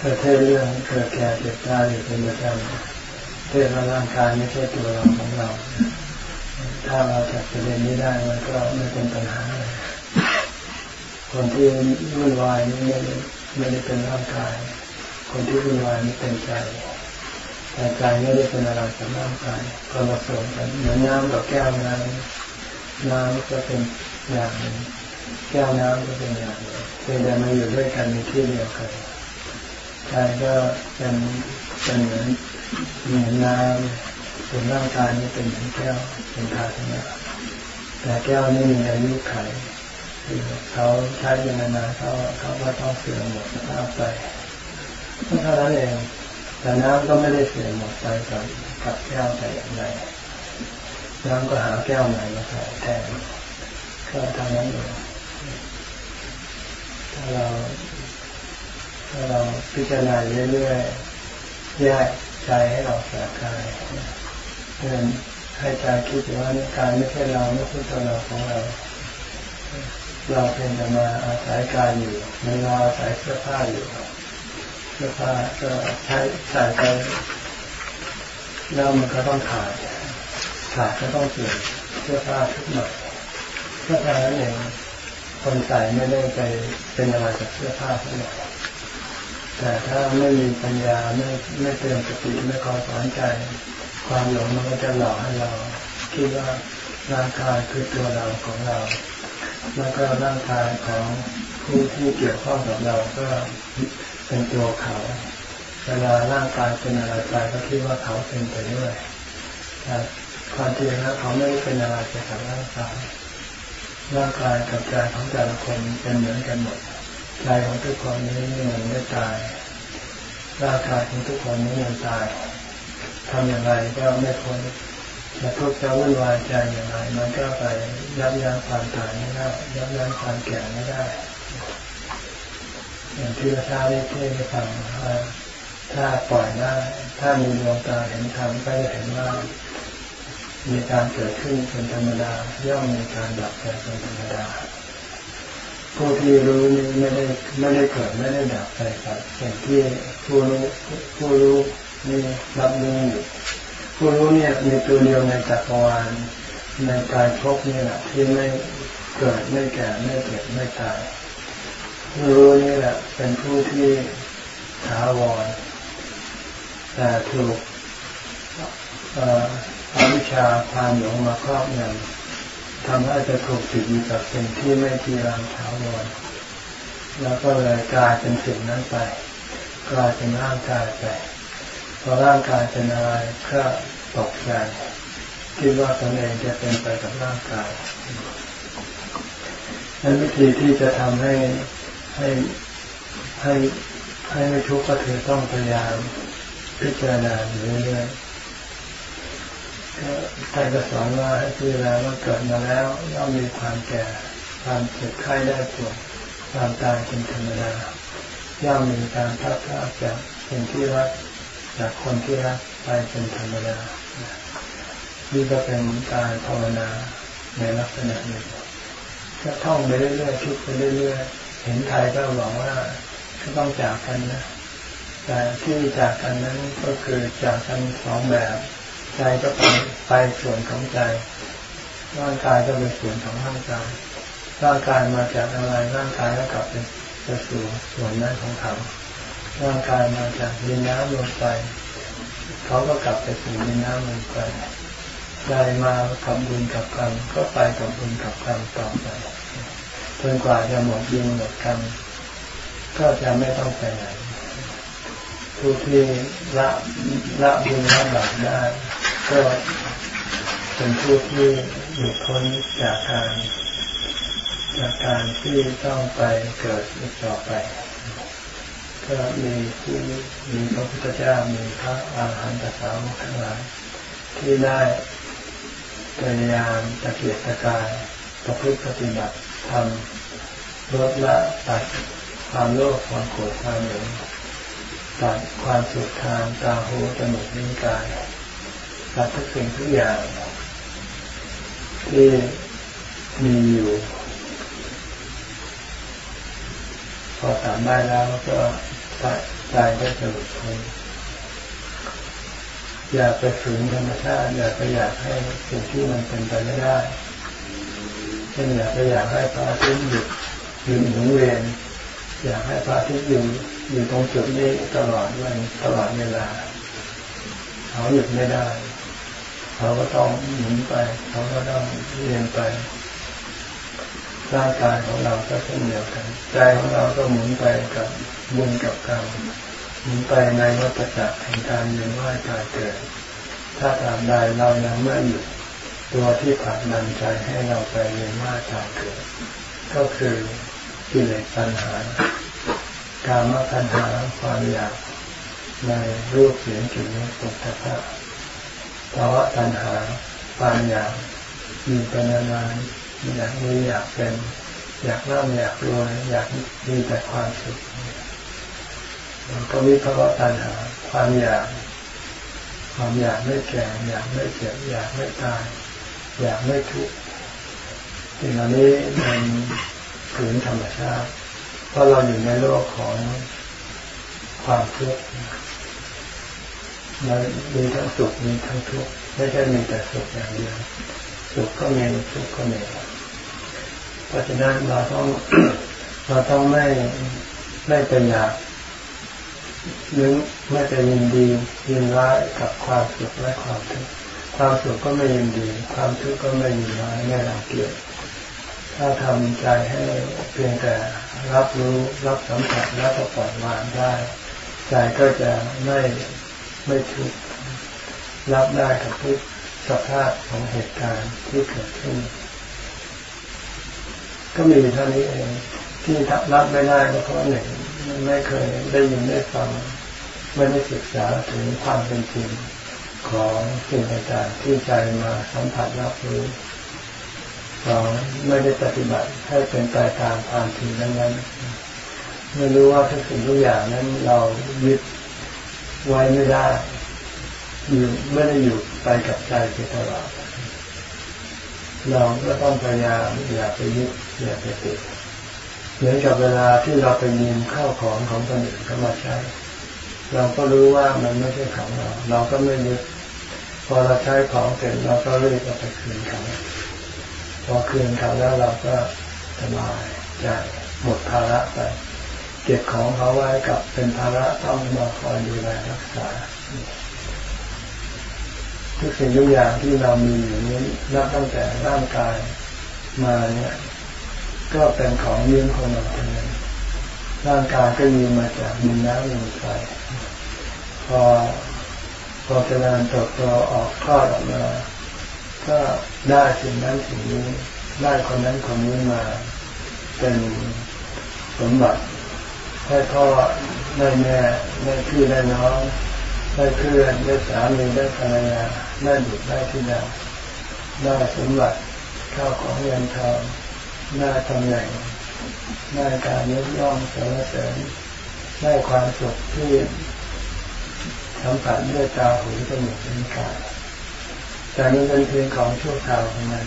เกิดเทศเรื่องเกิดแก่เจ็บตายอยู่เป็นประจำเทศว่าร่างกายไม่ใช่ตัวเราของเรา ถ้าเราจัดประเด็นนี้ได้มันก็ไม่เป็นปัญหาเลยคนที่วุ่นวายนี่ไม่ได้ไม่ได้เป็นร่างกาย คนที่วุ่นวายนี่เป็นใจแต่ใจไม่ได้เป็นอะไรกับร่างกายก็ผสมกันเหมือนน้ำกับแก้วน้ำน้ำก็เป็นอย่างหนึ่งแก้วน้ำก็เป็นอย่างหนึ่งเพียงแต่มาอยู่ด้วยกันในที่เดียวกัน ใจก็เป็นเป็นเหมือนเหมือนน้ำส่วนร่างกายนี่เป็นเหมือนแก้วเป็นภาชนะแต่แก้วนี่มีอายุไขเขาใช้ยังไงมาเขาเขาก็ต้องเสื่อมหมดสภาพไปเท่านั้นเองแต่น้ำก็ไม่ได้เสื่อมหมดไปกับกับแก้วแต่อย่างใดน้ำก็หาแก้วใหม่มาใส่แทนก็ท่านั้นเองถ้าเรา เราพิจารณาเรื่อยๆแยกใจให้ออกจากกายเพื่อให้ใจคิดว่าการไม่ใช่เราไม่ใช่ตัวเราของเรา เราเพียงแต่มาอาศัยกายอยู่มันเราอาศัยเสื้อผ้าอยู่เสื้อผ้าก็ใช้ใส่ไปแล้วมันก็ต้องขาดขาดก็ต้องเปลี่ยนเสื้อผ้าทุกหน่อยเสื้อผ้านั่นเองคนใส่ไม่ได้ไปเป็นอะไรจากเสื้อผ้าทุกหน่อย แต่ถ้าไม่มีปัญญาไม่ไม่เตือนสติไม่คอยสอนใจ ความหลงมันก็จะหลอกให้เราคิดว่าร่างกายคือตัวเราของเรา แล้วก็ร่างกายของผู้ที่เกี่ยวข้องกับเราก็เป็นตัวเขาเวลาร่างกายเป็นอะไรไปก็คิดว่าเขาเป็นไปด้วยแต่ความจริงแล้วเขาไม่ได้เป็นอะไรเกี่ยวกับร่างกายร่างกายกับใจของแต่ละคนเป็นเหมือนกันหมด ใจของทุกคนนี้มันไม่ตายร่างกายของทุกคนนี้มันตายทำอย่างไรก็ไม่พ้นจะทุกข์จะวุ่นวายใจอย่างไรมันก็ไปยับยั้งความตายไม่ได้ยับยั้งความแก่ไม่ได้ อย่างที่พระเจ้าได้เทศให้ฟังว่าถ้าปล่อยได้ถ้ามีดวงตาเห็นธรรมก็จะเห็นว่ามีการเกิดขึ้นเป็นธรรมดาย่อมมีการดับไปเป็นธรรมดา ผู้ที่รู้นี่ไม่ได้ไม่ได้เกิดไม่ได้ดับไปกับสิ่งที่ผู้รู้ผู้รู้นี่รับรู้อยู่ผู้รู้เนี่ยมีตัวเดียวในจักรวาลในกายภพนี่แหละที่ไม่เกิดไม่แก่ไม่เจ็บไม่ตายผู้รู้นี่แหละเป็นผู้ที่ถาวรแต่ถูกอวิชชาความหลงมาครอบงำ ทำให้จะถูกติดอยู่กับสิ่งที่ไม่ทีรังถาวรแล้วก็เลยกลายเป็นสิ่งนั้นไป กลายเป็นร่างกายไปพอร่างกายเป็นอะไรก็ตกใจคิดว่าตนเองจะเป็นไปกับร่างกายนั้นวิธีที่จะทำให้ให้ให้ให้ไม่ทุกข์ก็คือต้องพยายามพิจารณาอยู่เรื่อยๆ ท่านก็สอนว่าให้พิจารณาว่าเกิดมาแล้วย่อมมีความแก่ความเจ็บไข้ได้ปวดความตายเป็นธรรมดาย่อมมีการพัดพลาดจากสิ่งที่รักจากคนที่รักไปเป็นธรรมดานี่ก็เป็นการภาวนาในลักษณะหนึ่งก็ท่องไปเรื่อยๆคิดไปเรื่อยๆเห็นใครก็บอกว่าก็ต้องจากกันนะแต่ที่จากกันนั้นก็คือจากกันสองแบบ ใจก็ไปไปส่วนของใจร่างกายก็เป็นส่วนของร่างกายร่างกายมาจากอะไรร่างกายก็กลับเป็นไปสู่ส่วนนั้นของเขาร่างกายมาจากดินน้ำลมไฟเขาก็กลับไปสู่ดินน้ำลมไฟใจมากับบุญกับกรรมก็ไปกับบุญกับกรรมต่อไปจนกว่าจะหมดบุญหมดกรรมก็จะไม่ต้องไปไหน ผู้ที่ละละบุญละบาปได้ก็เป็นผู้ที่หลุดพ้นจากการจากการที่ต้องไปเกิดอีกต่อไปก็มีผู้มีพระพุทธเจ้ามีพระอาหารหันตสาวกทั้งหลายที่ได้พยายามตะเกียบตะกายประพฤติปฏิบัติทำลดละตัดความโลภความโกรธความหลง ตัดความสุขทางตาหูจมูกนิ้วกายตัดทุกสิ่งทุกอย่าง ที่มีอยู่ พอตามได้แล้วก็ใจก็จะหลุดพ้นอย่าไปฝืนธรรมชาติอย่าไปอยากให้สิ่งที่มันเป็นไปไม่ได้เช่นอย่าไปอยากให้พระอาทิตย์หยุดหยุดหมุนเวียน อยากให้พระอาทิตย์อยู่อยู่ตรงจุดนี้ตลอดวันตลอดเวลาเขาหยุดไม่ได้ เขาก็ต้องหมุนไป เขาก็ต้องเรียนไปร่างกายของเราก็เช่นเดียวกัน ใจของเราก็หมุนไปกับบุญกับกรรมหมุนไปในวัฏจักรแห่งการเวียนว่ายตายเกิด ถ้าตามใดเรายังไม่หยุดตัวที่ผลักดันใจให้เราไปเวียนว่ายตายเกิด ก็คือ กิเลสตัณหา การมาตัณหาความอยากในรูปเสียงกลิ่นรสปุถะภาวะตัณหาความอยากมีเป็นนานอยากมีอยากเป็นอยากร่ำอยากรวยอยากมีแต่ความสุขมันก็มีภาวะตัณหาความอยาก ความอยากไม่แก่อยากไม่เจ็บอยากไม่ตาย อยากไม่ทุกข์สิ่งเหล่านี้มัน ฝืนธรรมชาติ เพราะเราอยู่ในโลกของความทุกข์มันมีทั้งสุขมีทั้งทุกข์ไม่ใช่มีแต่สุขอย่างเดียวสุขก็มีทุกข์ก็มีเพราะฉะนั้นเราต้องเราต้องไม่ไม่เป็นอยากหรือไม่ไปยินดียินร้ายกับความสุขและความทุกข์ความสุขก็ไม่ยินดี ความทุกข์ก็ไม่ยินร้ายไม่รังเกียจ ถ้าทำใจให้เพียงแต่รับรู้รับสัมผัสแล้วก็ปล่อยวางได้ ใจก็จะไม่ไม่ทุกข์รับได้กับทุกสภาพของเหตุการณ์ที่เกิดขึ้น ก็มีเท่านี้เองที่รับไม่ได้ก็เพราะหนึ่งไม่เคยได้ยินได้ฟังไม่ได้ศึกษาถึงความเป็นจริงของสิ่งต่างๆที่ใจมาสัมผัสรับรู้ สองไม่ได้ปฏิบัติให้เป็นไปตามความจริงนั้นๆไม่รู้ว่าทุกสิ่งทุกอย่างนั้นเรายึดไว้ไม่ได้อยู่ไม่ได้อยู่ไปกับใจไปตลอดเราก็ต้องพยายามอย่าไปยึดอย่าไปติดเหมือนกับเวลาที่เราไปยืมข้าวของของคนอื่นเข้ามาใช้ เราก็รู้ว่ามันไม่ใช่ของเรา เราก็ไม่ยึดพอเราใช้ของเสร็จเราก็รีบเอาไปคืนเขา พอคืนเขาแล้วเราก็สบายใจหมดภาระไป เก็บของเขาไว้กับเป็นภาระต้องมาคอยดูแลรักษา ทุกสิ่งทุกอย่างที่เรามีอยู่นี้นับตั้งแต่ร่างกายมาเนี่ย ก็เป็นของยืมคนเราทั้งนั้นร่างกายก็ยืมมาจากดินน้ำลมไฟพอพอเจริญเติบโตออกคลอดออกมา ก็ได้สิ่งนั้นสิ่งนี้ได้คนนั้นคนนี้มาเป็นสมบัติให้พ่อได้แม่ได้พี่ได้น้องได้เพื่อนได้สามีได้ภรรยาได้บุตรได้ที่ดาได้สมบัติข้าวของเงินทองได้ตำแหน่งได้การยกย่องสรรเสริญได้ความสุขที่สัมผัสด้วยตาหูจมูกลิ้นกาย แต่มันเป็นเพียงของชั่วคราวของมัน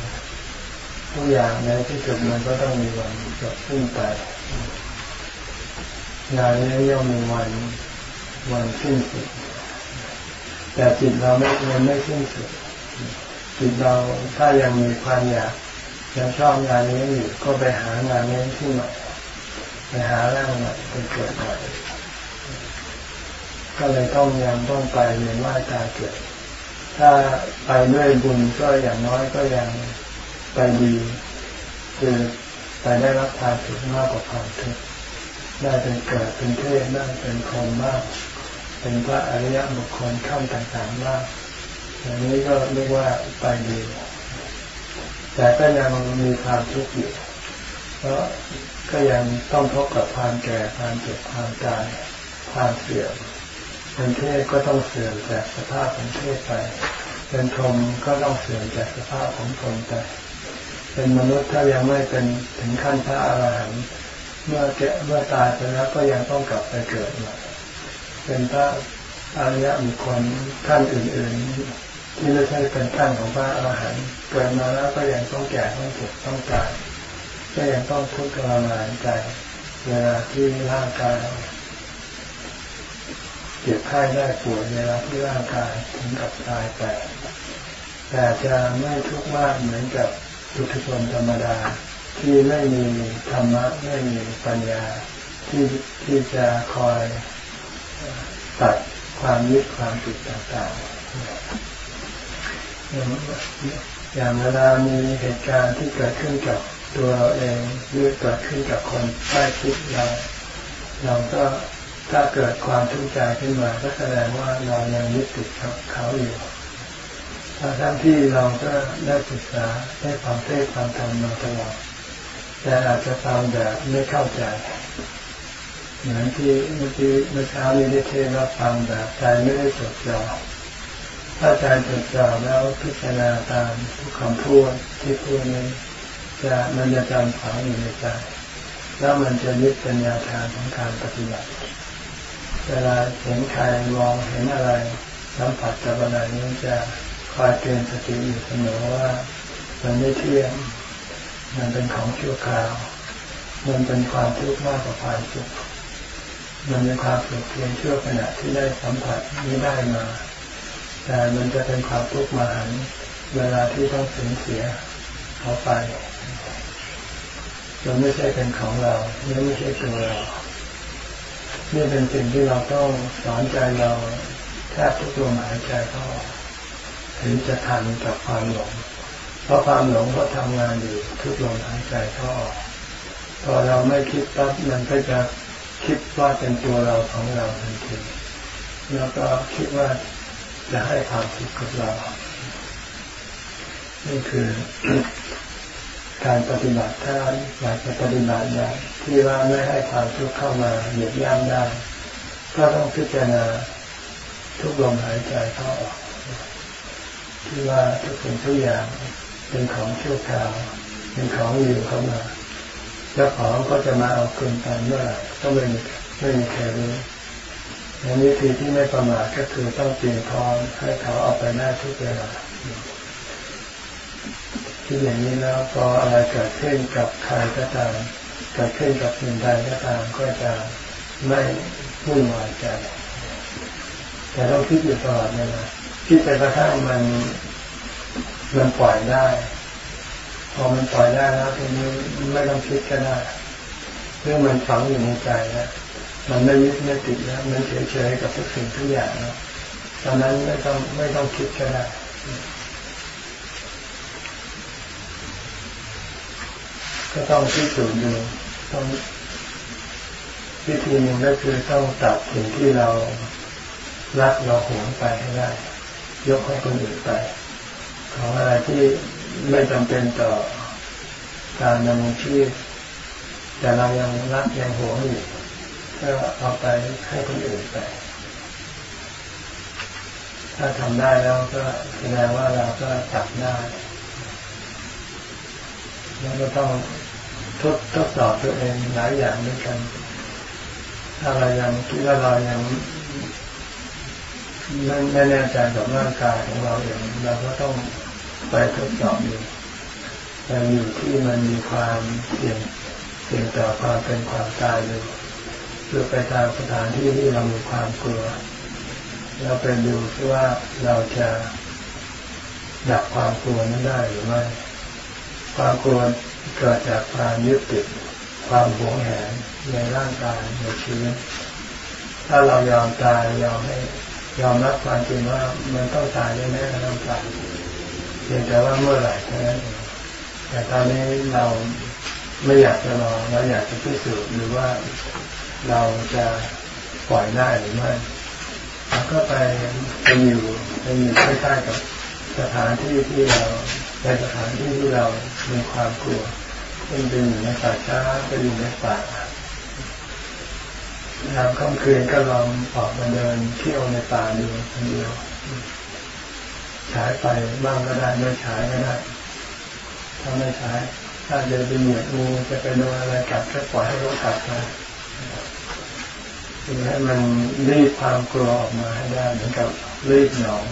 ทุกอย่างในที่สุดมันก็ต้องมีวันจบสิ้นไปงานนี้ย่อมมีวันวันสิ้นสุด แต่จิตเราไม่มันไม่สิ้นสุด จิตเราถ้ายังมีความอยากยังชอบงานนี้อยู่ก็ไปหางานนี้ที่ใหม่ไปหาร่างใหม่ไปเกิดใหม่ก็เลยต้องยังต้องไปเรียนว่าตาเกิด ถ้าไปด้วยบุญก็อย่างน้อยก็ยังไปดี คือไปได้รับความสุขมากกว่าความทุกข์ได้เป็นเกิดเป็นเทพได้เป็นคนมาก เป็นพระอริยบุคคลขั้นต่างๆมากอย่างนี้ก็เรียกว่าไปดี แต่ก็ยังมีความทุกข์อยู่เพราะก็ยังต้องพบกับความแก่ความเจ็บความตายความเสื่อม เป็นเทพก็ต้องเสื่อมจากสภาพของเทพไป เป็นพรหมก็ต้องเสื่อมจากสภาพของพรหมไป เป็นมนุษย์ถ้ายังไม่เป็นถึงขั้นพระอรหันต์เมื่อแก่เมื่อตายไปแล้วก็ยังต้องกลับไปเกิดใหม่เป็นพระอริยบุคคลขั้นอื่น ๆ ที่ไม่ใช่เป็นขั้นของพระอรหันต์เกิดมาแล้วก็ยังต้องแก่ต้องเจ็บต้องตายก็ยังต้องทุกข์ทรมานใจเวลาที่ร่างกาย เจ็บไข้ได้ป่วยเวลาที่ร่างกายถึงกับตายแต่แต่จะไม่ทุกข์มากเหมือนกับทุกชนธรรมดา ที่ไม่มีธรรมะไม่มีปัญญาที่ที่จะคอยตัดความยึดความติดต่างๆ อย่างเวลามีเหตุการณ์ที่เกิดขึ้นกับตัวเราเองหรือเกิดขึ้นกับคนใกล้ชิดเราเราก็ ถ้าเกิดความทุกข์ใจขึ้นมาก็แสดงว่าเรายังยึดติดกับเขาอยู่ทั้งที่เราก็ได้ศึกษาได้ความเทศความธรรมมาตลอดแต่อาจจะฟังแบบไม่เข้าใจ เหมือนที่เมื่อกี้เมื่อเช้านี้ได้เทศรับฟังแบบใจไม่ได้จดจ่อถ้าใจจดจ่อแล้วพิจารณาตามทุกคำพูดที่พูดนี้จะมันจะจำฝังอยู่ในใจแล้วมันจะยึดเป็นแนวทางของการปฏิบัติ เวลาเห็นใครมองเห็นอะไรสัมผัสกับอะไรนี้จะคอยเตือนสติอยู่เสมอว่า มันไม่เที่ยง มันเป็นของชั่วคราว มันเป็นความทุกข์มากกว่าความสุข มันเป็นความสุขเพียงชั่วขณะที่ได้สัมผัสนี้ได้มา แต่มันจะเป็นความทุกข์มาหันเวลาที่ต้องสูญเสียเขาไปมันไม่ใช่เป็นของเราไม่ใช่ตัวเรา นี่เป็นสิ่งที่เราต้องสอนใจเราแทบทุกลมหายใจเข้าถึงจะทันกับความหลง เพราะความหลงก็ทำงานอยู่ทุกลมหายใจเข้าออกพอเราไม่คิดปั๊บมันก็จะคิดว่าเป็นตัวเราของเราทันทีแล้วก็คิดว่าจะให้ความสุขกับเรา นี่คือ การปฏิบัติถ้าอยากจะปฏิบัติอย่างที่ว่าไม่ให้ความทุกข์เข้ามาเหยียบย่ำได้ ก็ต้องพิจารณาทุกลมหายใจเข้าออก ที่ว่าทุกสิ่งทุกอย่างเป็นของชั่วคราวเป็นของอยู่เข้ามาเจ้าของก็จะมาเอาคืนไปเมื่อไหร่ก็ไม่มีไม่มีใครรู้อย่างวิธีที่ไม่ประมาทก็คือต้องเตรียมพร้อมให้เขาเอาไปได้ทุกเวลา ที่อย่างนี้แล้วพออะไรเกิดขึ้นกับใครก็ตามเกิดขึ้นกับสิ่งใดก็ตามก็จะไม่วุ่นวายใจแต่ต้องคิดอยู่ตลอดเวลาคิดไปกระทั่งมันมันปล่อยได้ พอมันปล่อยได้แล้วทีนี้ไม่ต้องคิดก็ได้เรื่องมันฝังอยู่ในใจแล้วมันไม่ยึดไม่ติดแล้วมันเฉยๆกับทุกสิ่งทุกอย่างแล้วตอนนั้นไม่ต้องไม่ต้องคิดก็ได้ ก็ต้องพิสูจน์ดูต้องวิธีหนึ่งก็คือต้องตัดสิ่งที่เรารักเราหวงไปให้ได้ ยกให้คนอื่นไป ของอะไรที่ไม่จำเป็นต่อการดำรงชีพแต่เรายังรักยังหวงอยู่ก็เอาไปให้คนอื่นไป ถ้าทำได้แล้วก็แสดงว่าเราก็ตัดได้แล้วก็ต้อง ทดทดสอบตัวเองหลายอย่างด้วยกัน ถ้าเรายังคิดว่าเรายังไม่แน่ใจกับร่างกายของเราเองเราก็ต้องไปทดสอบดูแต่อยู่ที่มันมีความเสี่ยงเสี่ยงต่อความเป็นความตายเลยหรือไปตามสถานที่ที่เรามีความกลัวเราเป็นดูว่าเราจะดับความกลัวนั้นได้หรือไม่ ความกลัว เกิดจากความยึดติดความหวงแหนในร่างกายในชีวิตถ้าเรายอมตายยอมให้ยอมรับความจริงว่ามันต้องตายแน่ๆต้องตายเพียงแต่ว่าเมื่อไหร่แค่นั้นแต่ตอนนี้เราไม่อยากจะรอเราอยากจะพิสูจน์หรือว่าเราจะปล่อยได้หรือไม่เราก็ไปไปอยู่ไปอยู่ใกล้ๆกับสถานที่ที่เรา ในสถานที่ที่เรามีความกลัวเป็นเป็นอยู่ในป่าช้าไปอยู่ในป่ายามค่ำคืนก็ลองออกมาเดินเที่ยวในป่าดูคนเดียวฉายไปบ้างก็ได้ไม่ฉายก็ได้ถ้าไม่ฉายถ้าเดินไปเหยียบงูจะไปโดนอะไรกัดก็ปล่อยให้เขากัดไปคือให้มันรีดความกลัวออกมาให้ได้เหมือนกับรีดหนอง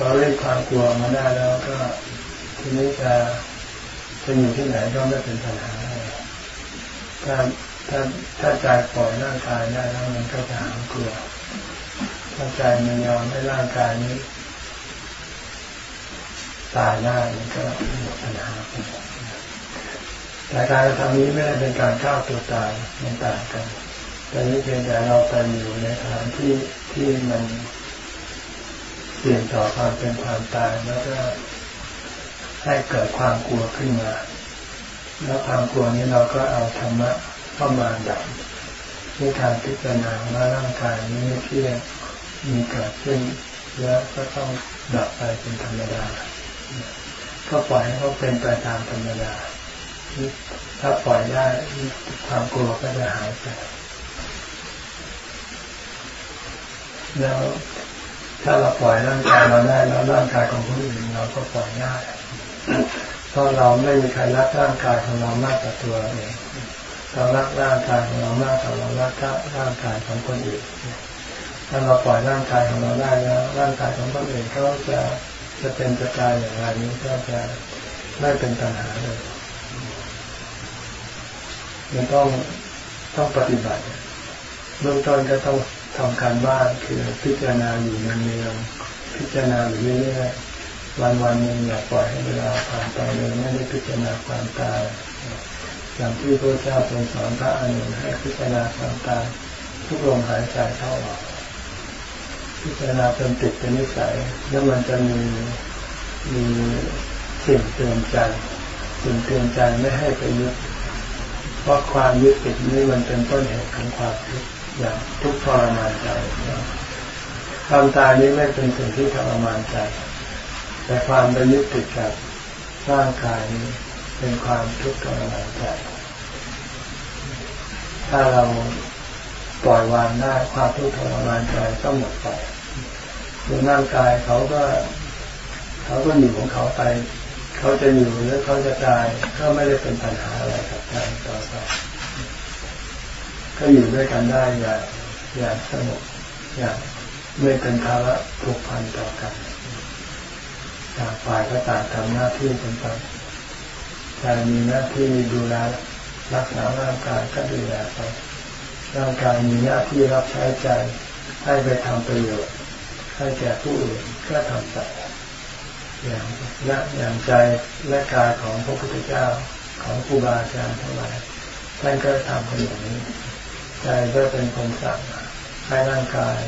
พอรีดความกลัวมาได้แล้วก็ทีนี้จะจะอยู่ที่ไหนก็ไม่เป็นปัญหาถ้าถ้าถ้าใจปล่อยร่างกายได้แล้วมันก็จะหายกลัวถ้าใจมันยอมให้ร่างกายนี้ตายได้มันก็หมดปัญหาแต่การทำนี้ไม่ได้เป็นการฆ่าตัวตายมันต่างกันแต่นี้เพียงแต่เราไปอยู่ในสถานที่ที่มัน เสี่ยงต่อความเป็นความตายแล้วก็ให้เกิดความกลัวขึ้นมา แล้วความกลัวนี้เราก็เอาธรรมะเข้ามาดับด้วยการพิจารณาว่าร่างกายนี้ไม่เที่ยงมีเกิดขึ้นแล้วก็ต้องดับไปเป็นธรรมดา ก็ปล่อยให้เขาเป็นไปตามธรรมดา ถ้าปล่อยได้ความกลัวก็จะหายไป แล้ว ถ้าเราปล่อยร่างกายเราได้แล้วร่างกายของคนอื่นเราก็ปล่อยได้เพราะเราไม่มีใครรักร่างกายของเรามากกว่าตัวเราเองเรารักร่างกายของเรามากกว่าเรารักร่างกายของคนอื่นถ้าเราปล่อยร่างกายของเราได้แล้วร่างกายของคนอื่นเขาจะจะเป็นจะตายอย่างไรนี้ก็จะไม่เป็นปัญหาเลยมันต้องต้องปฏิบัติเบื้องต้นก็ต้อง ทำการบ้านคือพิจารณาอยู่เนืองๆพิจารณาอยู่เรื่อยๆวันวันหนึ่งอย่าปล่อยให้เวลาผ่านไปเลยไม่ได้พิจารณาความตายอย่างที่พระเจ้าทรงสอนพระอนุนให้พิจารณาความตายทุกลมหายใจเข้าออกพิจารณาจนติดเป็นนิสัยแล้วมันจะมีมีสิ่งเตือนใจ สิ่งเตือนใจไม่ให้ไปยึดเพราะความยึดติดนี้มันเป็นต้นเหตุของความทุกข์ อย่าทุกข์ทรมานใจความตายนี้ไม่เป็นสิ่งที่ทรมานใจ แต่ความไปยึดติดกับร่างกายนี้เป็นความทุกข์ทรมานใจ ถ้าเราปล่อยวางได้ความทุกข์ทรมานใจก็หมดไปในร่างกายเขาก็เขาก็อยู่ของเขาไป เขาจะอยู่หรือเขาจะตายก็ไม่ได้เป็นปัญหาอะไรกับใจต่อไป ก็อยู่ด้วยกันได้อย่างอย่างสงบอย่างไม่เป็นภาระผูกพันต่อกันต่างฝ่ายก็ต่างทำหน้าที่กันไปใจมีหน้าที่ดูแลรักษาร่างกายก็ดูแลไปร่างกายมีหน้าที่รับใช้ใจให้ไปทำประโยชน์ให้แก่ผู้อื่นก็ทำไปอย่างละอย่างใจและกายของพระพุทธเจ้าของครูบาอาจารย์ทั้งหลายท่านก็ทำกันอย่างนี้ ใจก็เป็นคนสั่งให้ร่างกาย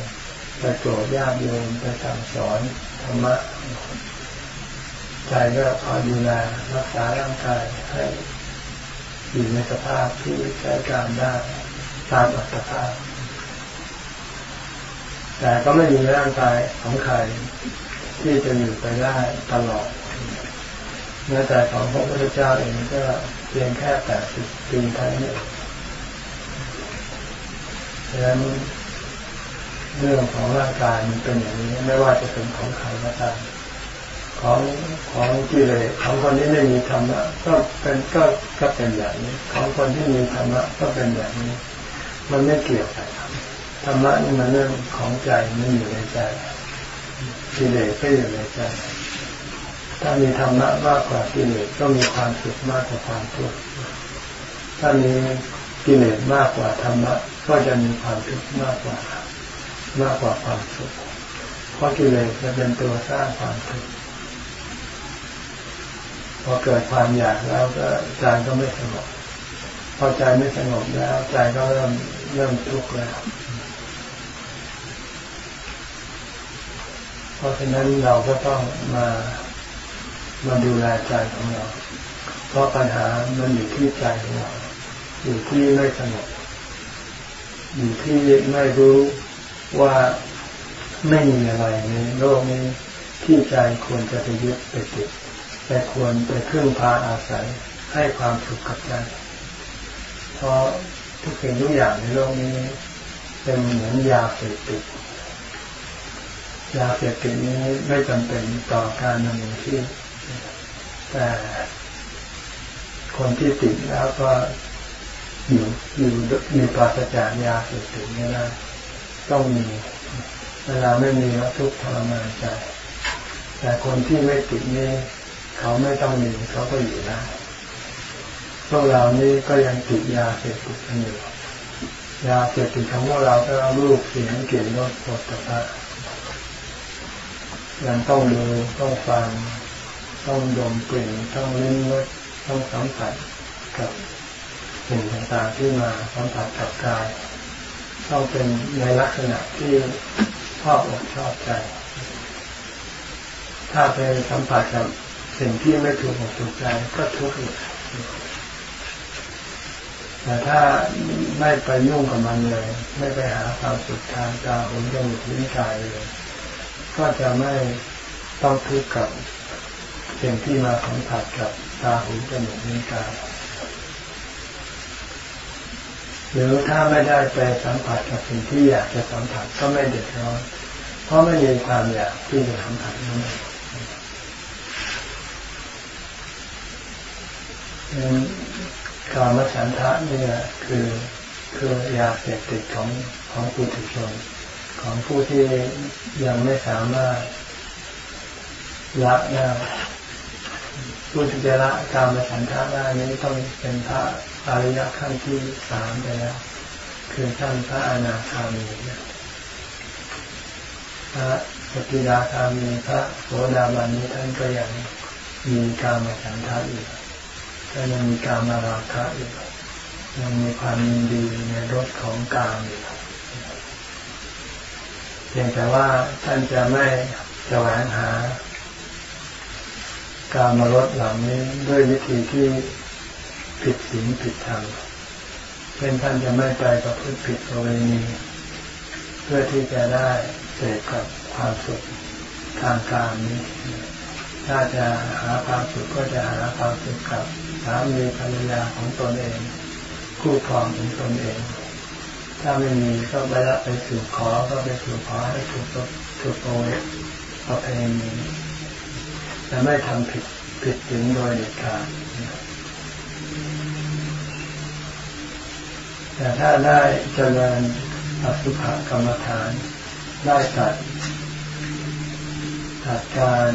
ไปโปรดญาติโยมไปสั่งสอนธรรมะใจก็คอยดูแลรักษาร่างกายให้อยู่ในสภาพที่ใช้การได้ตามอัตภาพ แต่ก็ไม่มีร่างกายของใครที่จะอยู่ไปได้ตลอดเนื้อใจของพระพุทธเจ้าเองก็เพียงแค่แปดสิบปีเท่านั้ นดังนั้นเรื่องของร่างกายมันเป็นอย่างนี้ไม่ว่าจะเป็นของใครก็ตามของของกิเลสของคนที่ไม่มีธรรมะก็เป็นก็ก็เป็นอย่างนี้ ของคนที่มีธรรมะก็เป็นอย่างนี้ มันไม่เกี่ยวกันธรรมะนี่มันเรื่องของใจมันอยู่ในใจกิเลสก็อยู่ในใจถ้ามีธรรมะมากกว่ากิเลสก็มีความสุขมากกว่าความทุกข์ถ้ามีกิเลสมากกว่าธรรมะ ก็จะมีความทุกข์มากกว่ามากกว่าความสุขเพราะกิเลสจะเป็นตัวสร้างความทุกข์พอเกิดความอยากแล้วก็ใจก็ไม่สงบพอใจไม่สงบแล้วใจก็เริ่มเริ่มทุกข์แล้ว เพราะฉะนั้นเราก็ต้องมามาดูแลใจของเรา เพราะปัญหามันอยู่ที่ใจของเรา อยู่ที่ไม่สงบ อยู่ที่ไม่รู้ว่าไม่มีอะไรในโลกนี้ที่ใจควรจะไปยึดไปติดแต่ควรไปเครื่องพาอาศัยให้ความสุขกับใจเพราะทุกสิ่งทุกอย่างในโลกนี้ เป็นเหมือนยาเสพติดยาเสพติดนี้ไม่จำเป็นต่อการดำเนินชีพแต่คนที่ติดแล้วก็ อยู่อยู่อยู่ปราศจากยาเสพติดไม่ได้ต้องมี เวลาไม่มีแล้วทุกทรมานใจ แต่คนที่ไม่ติดนี่เขาไม่ต้องมีเขาก็อยู่ได้พวกเรานี่ก็ยังติดยาเสพติดกันอยู่ยาเสพติดของพวกเราก็รูปเสียงเกลิ่นรสปวดตะยังต้องดูต้องฟัง ต้องดมกลิ่นต้องลิ้มรสต้องสัมผัสกับ สิ่งต่างๆที่มาสัมผัสกับกายต้องเป็นในลักษณะที่ชอบอกชอบใจ ถ้าไปสัมผัสกับสิ่งที่ไม่ถูกอกถูกใจก็ทุกข์แต่ถ้าไม่ไปยุ่งกับมันเลย ไม่ไปหาความสุขทางตาหูจมูกลิ้นกายเลย ก็จะไม่ต้องทุกข์กับสิ่งที่มาสัมผัสกับตาหูจมูกลิ้นกาย หรือถ้าไม่ได้ไปสัมผัสกับสิ่งที่อยากจะสัมผัสก็ไม่เดือดร้อน เพราะไม่มีความอยากที่จะสัมผัสนั้นการมฉันทะนี่แหละคือคือยาเสพติดของของผู้ถุชน ของผู้ที่ยังไม่สามารถละได้ผู้ที่จะละการมฉันทะได้นี้ต้องเป็นพระ อริยขั้นที่สามไปแล้วคือขั้นพระอนาคามีพระสกิดาคามีพระโสดาบันนี้ท่านก็ยังมีการมาฉันทะอยู่ก็ยังมีการมาราคะอยู่ยังมีความยินดีในรสของกามอยู่เพียงแต่ว่าท่านจะไม่แสวงหา การมารสเหล่านี้ด้วยวิธีที่ ผิดศีลผิดธรรมเช่นท่านจะไม่ไปประพฤติผิดประเวณีเพื่อที่จะได้เสกกับความสุขทางการนี้ ถ้าจะหาความสุขก็จะหาความสุขกับสามีภรรยาของตนเอง คู่ครองของตนเอง ถ้าไม่มีก็ไปละไปสู่ขอก็ไปสู่ขอให้ถูกถูกโอยประเพณีแต่ไม่ทำผิดผิดถึงโดยเด็ดขาด แต่ถ้าได้เจริญอสุภกรรมฐาน ได้ตัดตัดการ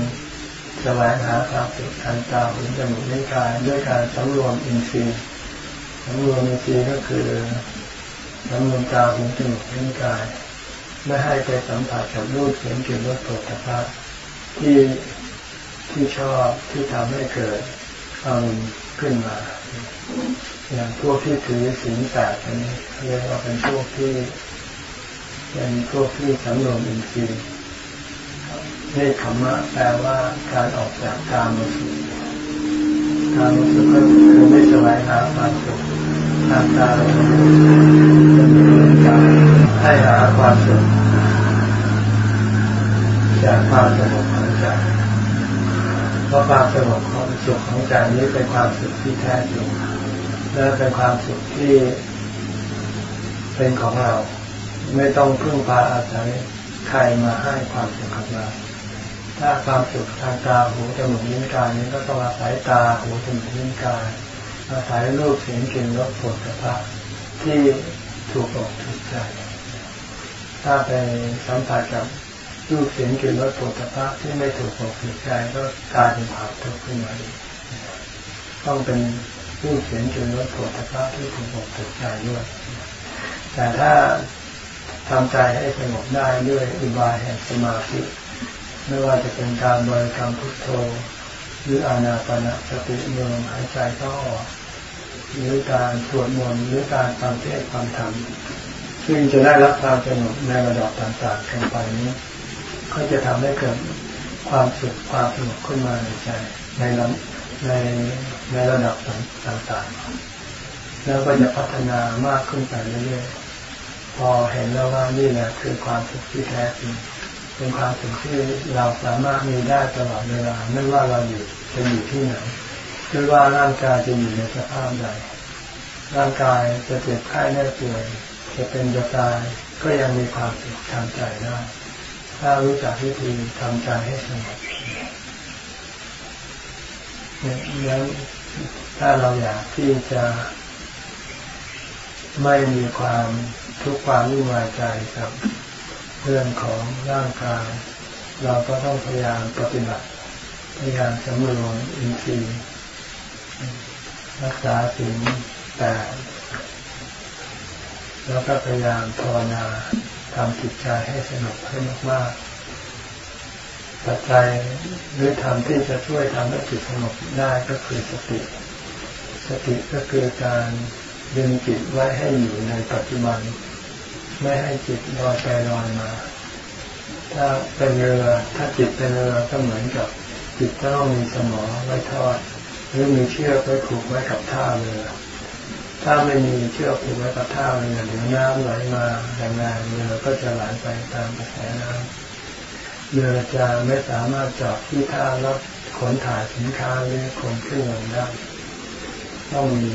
แสวงหาความสุขทางตาหูจมูกนิ้วกายด้วยการสำรวมอินทรีย์สำรวมอินทรีย์ก็คือสำรวมตาหูจมูกนิ้วกาย ไม่ให้ไปสัมผัสกับรูปเสียงกลิ่นรสโผฏฐัพที่ที่ชอบที่ทำให้เกิดอารมณ์ ขึ้นมาอย่างพวกที่ถือศีลแปดนี้เรียกว่าเป็นพวกที่เป็นพวกที่สำรวมอินทรีย์เนคขมะแปลว่าการออกจากการมาสุขการมาสุขก็คือไม่แสวงหาความสุขทางตาจะมีการให้หาความสุขจากความสงบของใจ ราะความสงบของสุขของใจนี้เป็นความสุขที่แท้จริงและเป็นความสุขที่เป็นของเรา ไม่ต้องพึ่งพาอาศัยใครมาให้ความสุขกับเราถ้าความสุขทางตาหูจมูกลิ้นกายนี้ก็ต้องอาศัยตาหูจมูกลิ้นกาย อาศัยรูปเสียงกลิ่นรสผลกระทะที่ถูกอกถูกใจ ถ้าไปสัมผัสกับ รูปเสียงกลิ่นรสผลกระทะที่ไม่ถูกอกถูกใจก็กลายเป็นความทุกข์ขึ้นมาต้องเป็นรูปเสียงกลิ่นรสผลกระทะที่ถูกอกถูกใจด้วยแต่ถ้าทำใจให้สงบได้ด้วยอุบายแห่งสมาธิไม่ว่าจะเป็นการบริกรรมพุทโธหรืออานาปนาสติเมืองหายใจเข้าออกหรือการสวดมนต์หรือการฟังเทศฟังธรรมซึ่งจะได้รับความสงบในระดับต่างๆกันไปนี้ ก็จะทำให้เกิดความสุขความสงบขึ้นมาในใจในลในในระดับต่างๆ แล้วก็จะพัฒนามากขึ้นไปเรื่อยๆพอเห็นแล้วว่านี่แหละคือความสุขที่แท้จริงเป็นความสุขที่เราสามารถมีได้ตลอดเวลาไม่ว่าเราอยู่จะอยู่ที่ไหนหรือว่าร่างกายจะอยู่ในสภาพใดร่างกายจะเจ็บไข้ได้ป่วยจะเป็นจะตายก็ยังมีความสุขทางใจได้ ถ้ารู้จักวิธีทำใจให้สงบเนี่ยถ้าเราอยากที่จะไม่มีความทุกข์ความวุ่นวายใจกับเรื่องของร่างกาย เราก็ต้องพยายามปฏิบัติพยายามสำรวมอินทรีย์รักษาสิ่งแปดแล้วก็พยายามภาวนา ทำจิตใจให้สงบให้มากๆปัจจัยหรือธรรมที่จะช่วยทำให้จิตสงบได้ก็คือสติ สติก็คือการดึงจิตไว้ให้อยู่ในปัจจุบัน ไม่ให้จิตลอยไปลอยมา ถ้าเป็นเรือถ้าจิตเป็นเรือก็เหมือนกับจิตต้องมีสมอไว้ทอด หรือมีเชือกไว้ผูกไว้กับท่าเรือ ถ้าไม่มีเชือกผูกไว้กับท่าเรือเดี๋ยวน้ำไหลมาแรงๆเรือก็จะไหลไปตามกระแสน้ำเรือจะไม่สามารถจอดที่ท่าแล้วขนถ่ายสินค้าหรือขนขึ้นลงได้ต้องมี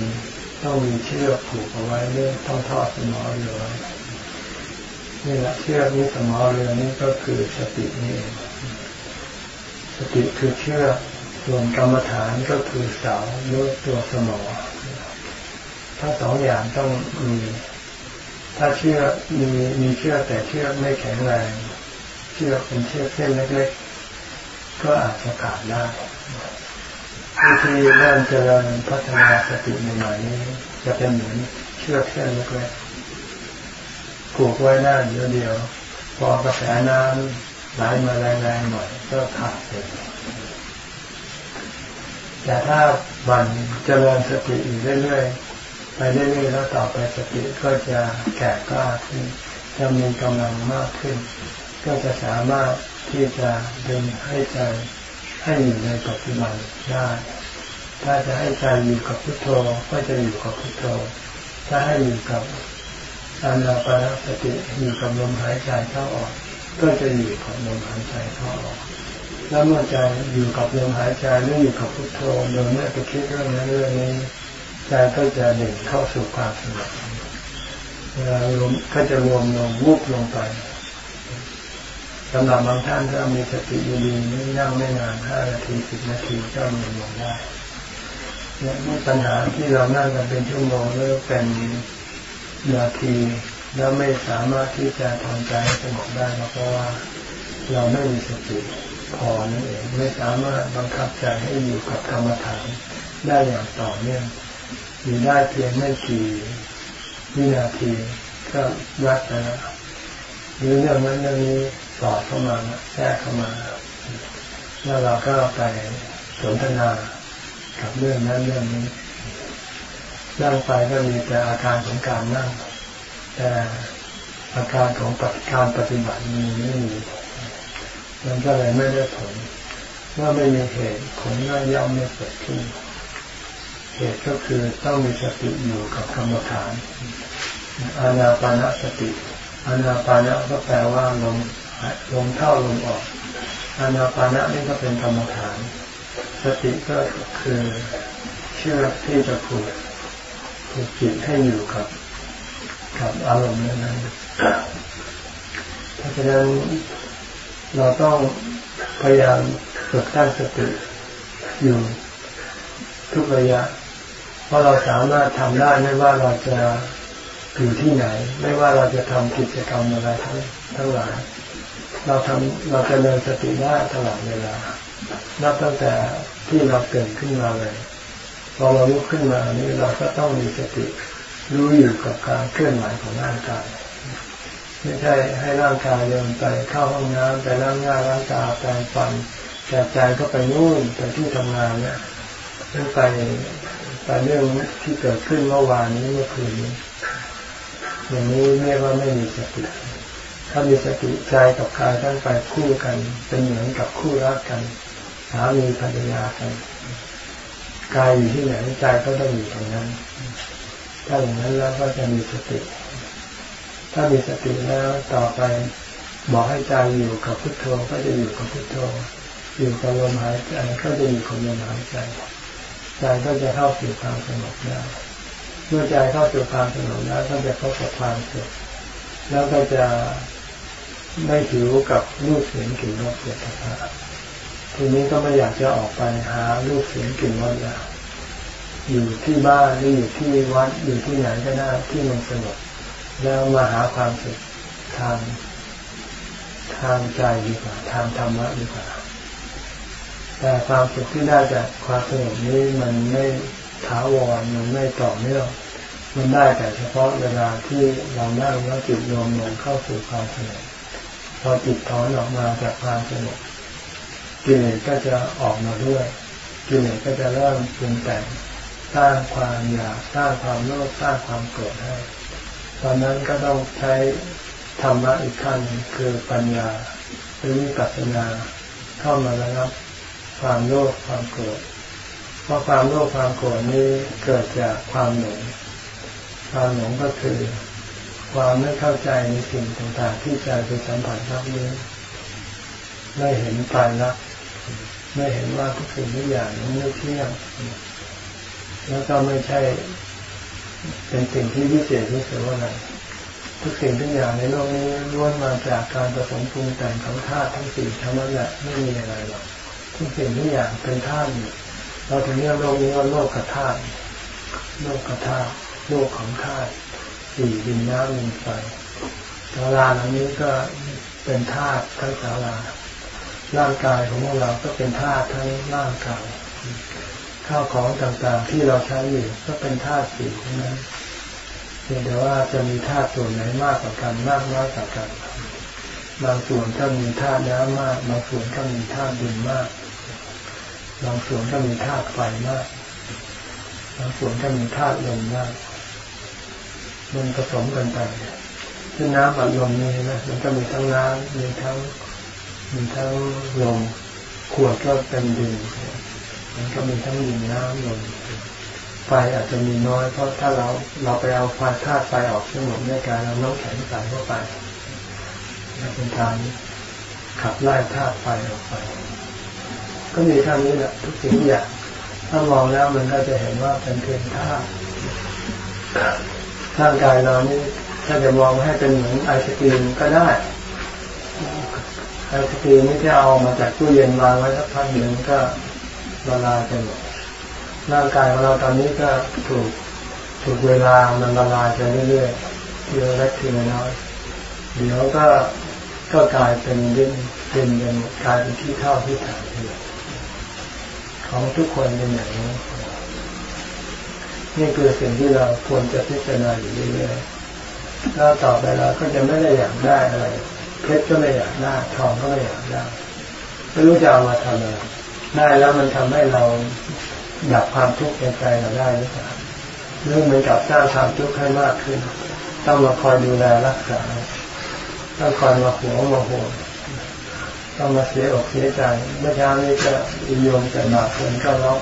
ต้องมีเชือกผูกเอาไว้เรื่องต้องทอดสมอเรือนี่แหละเชือกนี้สมอเรือนี่ก็คือสตินี่เองสติคือเชือกส่วนกรรมฐานก็คือเสาหรือตัวสมอ ถ้าสองอย่างต้องมีถ้าเชื่อมีมีเชื่อแต่เชื่อไม่แข็งแรง เชื่อเป็นเชื่อเส้นเล็กๆ ก็อาจจะขาดได้วิธีเริ่มเจริญพัฒนาสติใหม่ๆนี้ จะเป็นเหมือนเชือกเส้นเล็กๆผูกไว้หน้าเดียวเดียว พอกระแสน้ำไหลมาแรงๆหน่อยก็ขาดเลยแต่ถ้าวันเจริญสติอยู่เรื่อยๆ ไปเรื่อยๆแล้วต่อไปสติก็จะแก่กล้าขึ้นจะมีกำลังมากขึ้น ก็จะสามารถที่จะดึงให้ใจให้อยู่ในปัจจุบันได้ ถ้าจะให้ใจอยู่กับพุทโธก็จะอยู่กับพุทโธ ถ้าให้อยู่กับอานาปานสติอยู่กับลมหายใจเข้าออก ก็จะอยู่กับลมหายใจเข้าออก แล้วเมื่อใจอยู่กับลมหายใจหรืออยู่กับพุทโธโดยไม่ไปคิดเรื่องนั้นเรื่องนี้ ใจก็จะเด่นเข้าสู่ความสงบเวลารวมก็จะรวมลงวุบลงไปสำหรับบางท่านถ้ามีสติดีไม่นั่งไม่นานห้านาทีสิบนาทีก็มีลงได้เนี่ยปัญหาที่เรานั่งกันเป็นชั่วโมงหรือเป็นนาทีแล้วไม่สามารถที่จะทำใจสงบได้เพราะว่าเราไม่มีสติพอนั่นเองไม่สามารถบังคับใจให้อยู่กับกรรมฐานได้อย่างต่อเนื่อง อยู่ได้เพียงไม่กี่วินาทีก็รักแล้วหรือเรื่องนั้นเรื่องนี้สอดเข้ามาแทรกเข้ามา แล้วเราก็ไปสนทนากับเรื่องนั้นเรื่องนี้นั่งไปก็มีแต่อาการของการนั่ง แต่อาการของปฏิการปฏิบัติมีไม่มีมันก็เลยไม่ได้ผลเมื่อไม่มีเหตุผลก็ย่อมไม่เกิดขึ้น เหตุก็คือต้องมีสติอยู่กับกรรมฐานอานาปานสติอานาปานะก็แปลว่าลมลมเข้าลมออกอานาปานะนี่ก็เป็นกรรมฐาน สติก็คือเชื่อที่จะผูกผูกจิตให้อยู่กับกับอารมณ์นั้นเพราะฉะนั้นเราต้องพยายามฝึกตั้งสติอยู่ทุกระยะ เพราะเราสามารถทำได้ไม่ว่าเราจะอยู่ที่ไหน ไม่ว่าเราจะทำกิจกรรมอะไรทั้งทั้งหลายเราทำเราจะเดินสติได้ตลอดเวลา นับตั้งแต่ที่เราเกิดขึ้นมาเลยพอเราลุกขึ้นมานี่เราก็ต้องมีสติรู้อยู่กับการเคลื่อนไหวของร่างกายไม่ใช่ให้ร่างกายเดินไปเข้าห้องน้ำไปล้างหน้าล้างตาแปรงฟันแต่ใจก็ไปนู่นไปที่ทำงานเนี่ยไป แต่เรื่องที่เกิดขึ้นเมื่อวานนี้เมื่อคืนนี้อย่างนี้เรียกว่าไม่มีสติ ถ้ามีสติใจกับกายทั้งไปคู่กัน เป็นเหมือนกับคู่รักกันสามีภรรยากันกายอยู่ที่ไหนใจก็ต้องอยู่ตรงนั้น ถ้าอย่างนั้นแล้วก็จะมีสติ ถ้ามีสติแล้วต่อไปบอกให้ใจอยู่กับพุทโธก็จะอยู่กับพุทโธ อยู่กับลมหายใจก็จะอยู่กับลมหายใจ ใจก็จะเข้าสู่ความสงบได้เมื่อใจเข้าสู่ความสงบแล้วก็จะเข้ากับความสุขแล้วก็จะไม่หิวกับรูปเสียงกลิ่นรสเสียงภาทีนี้ก็ไม่อยากจะออกไปหารูปเสียงกลิ่นรสแล้วอยู่ที่บ้านหรืออยู่ที่วัดอยู่ที่ไหนก็ได้ที่มันสงบแล้วมาหาความสุขทางทางใจดีกว่าทางธรรมะดีกว่า แต่ความสุขที่ได้จากความสงบนี้มันไม่ถาวรมันไม่ต่อเนื่องมันได้แต่เฉพาะเวลาที่เรานั่งแล้วจิตรวมลงเข้าสู่ความสงบพอจิตถอนออกมาจากความสงบกิเลสก็จะออกมาด้วยกิเลสก็จะเริ่มปรุงแต่งสร้างความอยากสร้างความโลภสร้างความโกรธให้ตอนนั้นก็ต้องใช้ธรรมะอีกขั้นคือปัญญาหรือวิปัสสนาเข้ามาแล้ว ความโลภความโกรธเพราะความโลภความโกรธนี้เกิดจากความหลงความหลงก็คือ ความไม่เข้าใจในสิ่งต่างๆ ที่ใจไปสัมผัสรับนี้ไม่เห็นตายรักไม่เห็นว่าทุกสิ่งทุกอย่างนั้นไม่เที่ยงแล้วก็ไม่ใช่ เป็นสิ่งที่พิเศษที่สุดว่าอะไรทุกสิ่งทุกอย่างในโลกนี้ล้วนมาจากการผสมปรุงแต่งของธาตุทั้งสี่ทั้งนั้นแหละไม่มีอะไรหรอก ทุกสิ่งทุกอย่างเป็นธาตุเราถึงเรียกโลกนี้ว่าโลกกธาตุโลกกธาตุโลกของธาตุสี่ดินน้ำลมไฟศาลาหลังนี้ก็เป็นธาตุทั้งศาลาร่างกายของพวกเราก็เป็นธาตุทั้งร่างกายข้าวของต่างๆที่เราใช้อยู่ก็เป็นธาตุสี่ทั้งนั้นเพียงแต่ว่าจะมีธาตุส่วนไหนมากกว่ากันมากน้อยกว่ากันบางส่วนก็มีธาตุน้ำมากบางส่วนก็มีธาตุดินมาก บางส่วนก็มีธาตุไฟมากบางส่วนก็มีธาตุลมมากมันผสมกันไปซึ่งน้ำกับลมนี่นะมันก็มีทั้งน้ำมีทั้งมีทั้งลมขวดก็เป็นดินมันก็มีทั้งดินน้ำลมไฟอาจจะมีน้อยเพราะถ้าเราเราไปเอาไฟธาตุไฟออกทั้งหมดในการเอาน้ำแข็งใส่เข้าไปเป็นการขับไล่ธาตุไฟออกไป ก็มีท่านี้แหละทุกสิ่งอย่างถ้ามองแล้วมันก็จะเห็นว่าเป็นเพียงธาตุร่างกายเรานี่ถ้าจะมองให้เป็นเหมือนไอศกรีมก็ได้ไอศกรีมนี่ที่เอามาจากตู้เย็นวางไว้สักพักหนึ่งก็ละลายไปหมดร่างกายของเราตอนนี้ก็ถูกถูกเวลามันละลายไปเรื่อยๆเยอะเล็กทีน้อยเดี๋ยวก็ก็กลายเป็นดินดินเป็นกลายเป็นที่เท่าที่ถ่าย ของทุกคนเป็นอย่างนี้นี่คือสิ่งที่เราควรจะพิจารณาอยู่เรื่อยๆแล้วต่อไปเราก็จะไม่ได้อยากได้อะไรเพชรก็ไม่อยากได้ทองก็ไม่อยากได้ไม่รู้จะเอามาทำอะไรได้แล้วมันทำให้เราดับความทุกข์ในใจเราได้หรือเปล่าเรื่องมันกับสร้างความทุกข์ให้มากขึ้น ต้องมาคอยดูแลรักษาต้องคอยมาหัวมาห่วง ต้องมาเสียอกเสียใจเมื่อเช้านี้ก็โยมจะมาคนก็ร้อง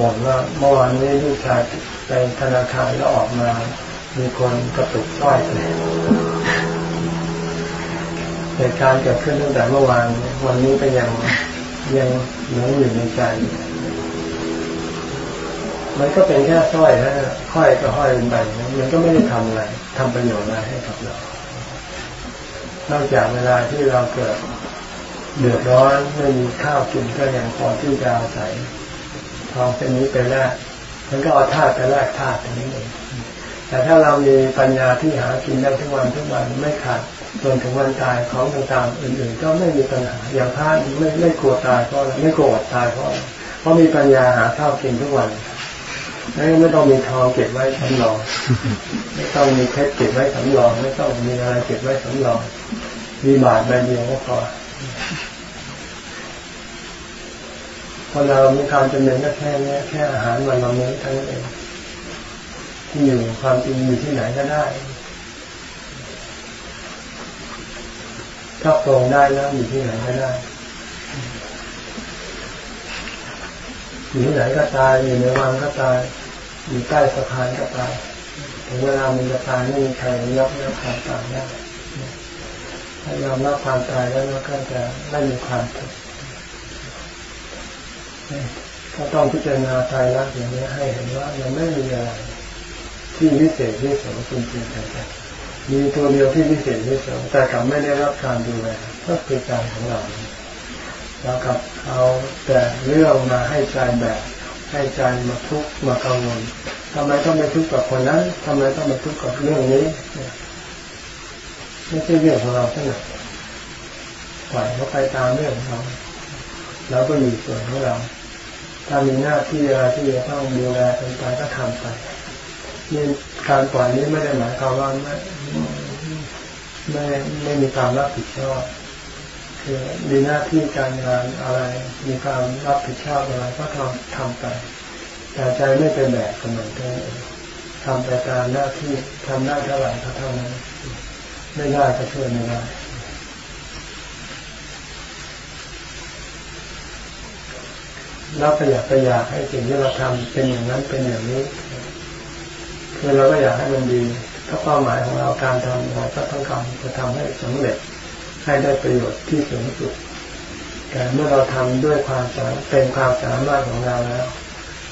บ่นว่าเมื่อวานนี้ลูกชายไปธนาคารแล้วออกมา มีคนกระตุกสร้อยเลยเหตุการณ์เกิดขึ้นตั้งแต่เมื่อวานวันนี้ก็ยังยังเหลืออยู่ในใจมันก็เป็นแค่สร้อยนะห้อยก็ห้อยเป็นใบมันก็ไม่ได้ทำอะไรทำประโยชน์อะไรให้กับเรานอกจากเวลาที่เราเกิด เดือดร้อนไม่มีข้าวกินก็ยังพอที่จะอาศัยทองเส้นนี้ไปแลกมันก็เอาธาตุไปแลกธาตุตรงนี้เองแต่ถ้าเรามีปัญญาที่หากินได้ทุกวันทุกวันไม่ขาดจนถึงวันตายของต่างๆอื่น ๆ ก็ไม่มีปัญหาอย่างพระไม่ไม่กลัวตายเพราะอะไรไม่กลัวอดตายเพราะเพราะมีปัญญาหาข้าวกินทุกวันไม่ต้องมีทองเก็บไว้สำรอง ไม่ต้องมีเพชรเก็บไว้สำรอง ไม่ต้องมีอะไรเก็บไว้สำรอง มีบาทใบเดียวก็พอ คนเรามีความจำเป็นก็แค่นี้แค่อาหารวันละมื้อเท่านั้นเองที่อยู่ความจริงอยู่ที่ไหนก็ได้ถ้าโปรงได้แล้วอยู่ที่ไหนก็ได้อยู่ที่ไหนก็ตายอยู่ในวังก็ตายอยู่ใต้สะพานก็ตายถึงเวลามันจะตายไม่มีใครยกเลิกความตายได้ ถ้ายอมรับความตายแล้วก็จะไม่มีความทุกข์ก็ต้องพิจารณาใจรักอย่างนี้ให้เห็นว่ายังไม่มีอะไรที่วิเศษที่สมจริงจริงแต่มีตัวเดียวที่วิเศษที่สมแต่กลับไม่ได้รับการดูแลก็คือใจของเราแล้วกับเอาแต่เรื่องมาให้ใจแบบ ให้ใจมาทุกข์มากังวลทำไมต้องไปทุกข์กับคนนั้นทำไมต้องไปทุกข์กับเรื่องนี้ ไม่ใช่เรื่องของเราใช่ไหมปล่อยเขาไปตามเรื่องของเขาเราก็มีส่วนของเรา ถ้ามีหน้าที่อะไรที่จะต้องดูแลกันไปก็ทำไปนี่การปล่อยนี้ไม่ได้หมายความว่าไม่ไม่ไม่มีความรับผิดชอบคือมีหน้าที่การงานอะไร มีความรับผิดชอบอะไรก็ทำทำไป แต่ใจไม่เป็นแบบกับมันก็ทำไปตามหน้าที่ทำได้เท่าไหร่ก็เท่านั้น ไม่ได้ก็ช่วยไม่ได้เราก็อยากไปอยากให้สิ่งที่เราทำเป็นอย่างนั้นเป็นอย่างนี้คือเราก็อยากให้มันดีถ้าเป้าหมายของเราการทำเราก็ต้องทำจะทำให้สำเร็จให้ได้ประโยชน์ที่สูงสุด แต่เมื่อเราทำด้วยความสามารเป็นความสามารถของเราแล้ว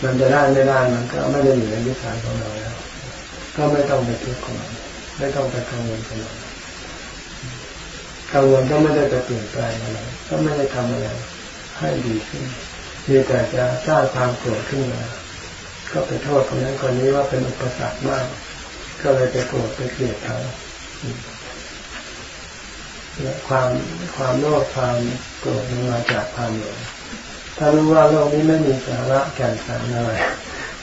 มันจะได้ไม่ได้มันก็ไม่ได้อยู่ในวิสัยของเราแล้ว ก็ไม่ต้องไปทุกข์กับมันไม่ต้องไปกังวลกับมัน กังวลก็ไม่ได้ไปเปลี่ยนแปลงอะไรก็ไม่ได้ทำอะไรให้ดีขึ้นมีแต่จะสร้างความโกรธขึ้นมาก็ไปโทษคนนั้นคนนี้ว่าเป็นอุปสรรคมาก ก็เลยไปโกรธไปเกลียดเขาความความโลภความโกรธมันมาจากความหลงถ้ารู้ว่าโลกนี้ไม่มีสาระแก่นสารอะไร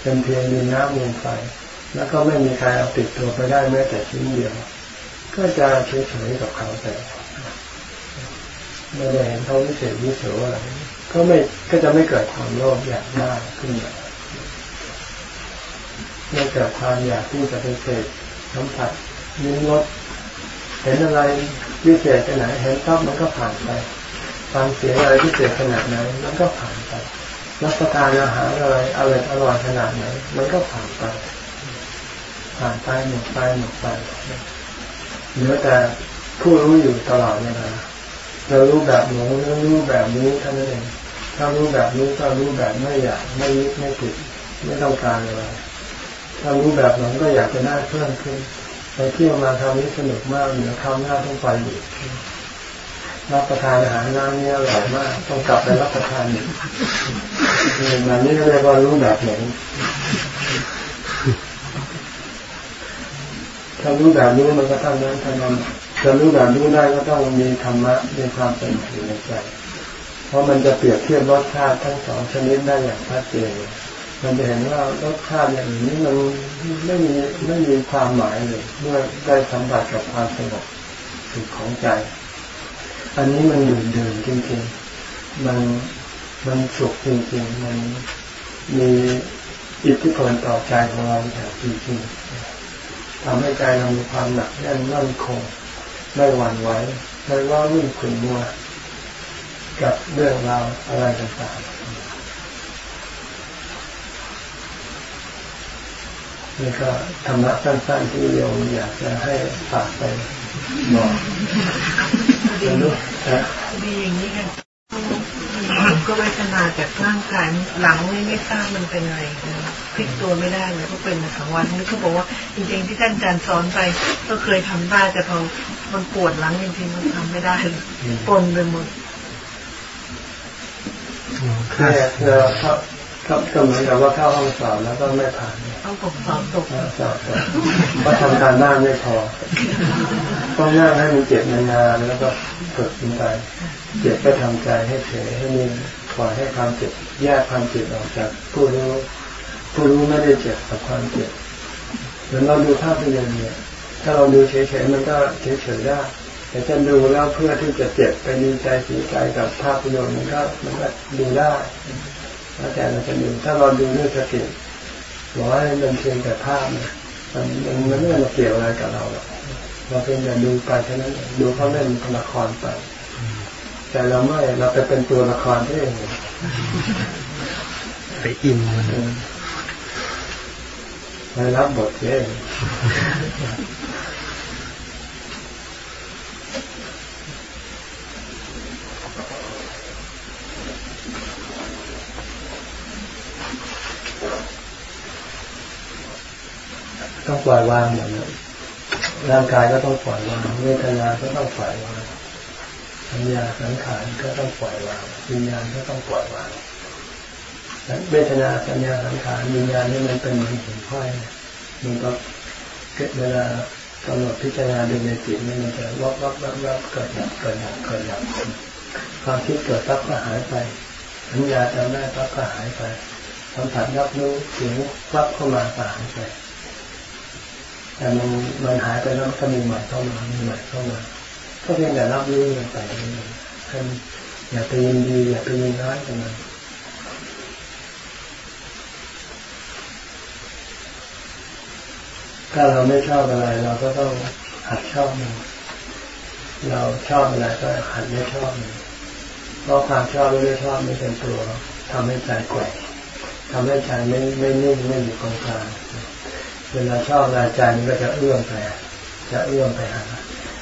เป็นเพียงมีน้ำมีไฟแล้วก็ไม่มีใครเอาติดตัวไปได้แม้แต่ชิ้นเดียว ก็จะเฉยๆกับเขาแต่ ไม่ได้เห็นเขาวิเศษวิโสอะไรก็ไม่ก็จะไม่เกิดความโลภอยากได้ขึ้นมาไม่เกิดความอยากที่จะไปเสพสัมผัสนิ้มรสเห็นอะไรพิเศษไปไหนเห็นชอบมันก็ผ่านไปฟังเสียงอะไรพิเศษขนาดไหนมันก็ผ่านไปรับประทานอาหารอะไรอร่อยอร่อยขนาดไหนมันก็ผ่านไป ผ่านไปหมดไปหมดไปเหลือแต่ผู้รู้อยู่ตลอดเวลา เรารู้แบบหนูเรารู้แบบนี้เท่านั้นเองถ้ารู้แบบนี้ก็รู้แบบไม่อยากไม่ยึดไม่ติดไม่ต้องการอะไรถ้ารู้แบบหลงก็อยากจะได้เพิ่มขึ้นไปเที่ยวมาคราวนี้สนุกมากเหนือคราวหน้าต้องไปอีกรับประทานอาหารน้ำนี่อร่อยมากต้องกลับไปรับประทานอีกแบบนี้ก็เรียกว่ารู้แบบหลงถ้ารู้แบบนี้มันก็เท่านั้นเท่านั้น จะรู้แบบรู้ได้ก็ต้องมีธรรมะมีความเป็นอยู่ในใจ เพราะมันจะเปรียบเทียบรสชาติทั้งสองชนิดได้อย่างชัดเจนมันจะเห็นว่ารสชาติอย่างนี้มันไม่มีไม่มีความหมายเลยเมื่อได้สัมผัสกับความสงบสุขของใจ อันนี้มันดื่มดื่มจริงๆ มันมันสุขจริงๆ มันมีอิทธิพลต่อใจของเราอย่างจริงๆทำให้ใจเรามีความหนักแน่นมั่นคง ไม่หวั่นไหวไม่ว่าวุ่นขุ่นมัวกับเรื่องราวอะไรต่างๆนี่ก็ธรรมะสั้นๆที่โยมอยากจะให้ฝากไปบอกดีดีอย่างนี้กันก็เวทนาจากร่างกายหลังไม่ไม่ทราบมันเป็นอะไร พลิกตัวไม่ได้เลยก็เป็นมาสองวันนี้เขาบอกว่าจริงๆที่ท่านอาจารย์สอนไปก็เคยทำได้แต่พอมันปวดหลังจริงๆมันทำไม่ได้ปนไปหมดแค่เราก็ก็เหมือนกับว่าเข้าห้องสอบแล้วก็ไม่ผ่านต้องตกสอบตกสอบเพราะทำการบ้านไม่พอต้องนั่งให้มันเจ็บนานๆแล้วก็ฝึกไปเจ็บก็ทำใจให้เฉยให้นิ่งปล่อยให้ความเจ็บแยกความเจ็บออกจากผู้รู้ ผู้รู้ไม่ได้เจ็บกับความเจ็บเหมือนเราดูภาพยนตร์เนี่ย ถ้าเราดูเฉยๆมันก็เฉยๆได้ แต่จะดูแล้วเพื่อที่จะเจ็บไปดีใจสีใจกับภาพยนตร์มันก็มันก็ดูได้แล้วแต่เราจะดูถ้าเราดูด้วยสติบอกว่ามันเพียงแต่ภาพเนี่ยมันมันไม่มาเกี่ยวอะไรกับเราหรอกเราเพียงแต่ดูไปเท่านั้นดูเขาเล่นละครไป แต่เราไม่เราไปเป็นตัวละครที่เองไปอินมัน ไปรับบทเองต้องปล่อยวางหมือนร่างกายก็ต้องปล่อยวางเวทนาก็ต้องปล่อยวางสัญญาสังขารก็ต้องปล่อยวางวิญญาณก็ต้องปล่อยวาง เวทนาสัญญาสังขารวิญญาณนี่มันเป็นเหมือนหินห้อยมันก็เกิดเวลากำหนดพิจารณาดูในจิตนี่มันจะวับวับวับวับเกิดหยับเกิดหยับเกิดหยับความคิดเกิดปั๊บก็หายไปสัญญาจำได้ปั๊บก็หายไปสัมผัสรับรู้เสียงปั๊บเข้ามาก็หายไปแต่มันมันหายไปแล้วก็มีใหม่เข้ามามีใหม่เข้ามาก็เพียงแต่รับรู้ไปให้อย่าไปยินดีอย่าไปยินร้ายกับมัน ถ้าเราไม่ชอบอะไร เราก็ต้องหัดชอบมันเราชอบอะไรก็หัดไม่ชอบมันเพราะความชอบไม่ชอบไม่เป็นตัวทำให้ใจแกว่งทำให้ใจไม่ไม่นิ่งไม่อยู่กลางกลางเวลาชอบอะไรใจมันก็จะเอื้อมไปจะเอื้อมไปหา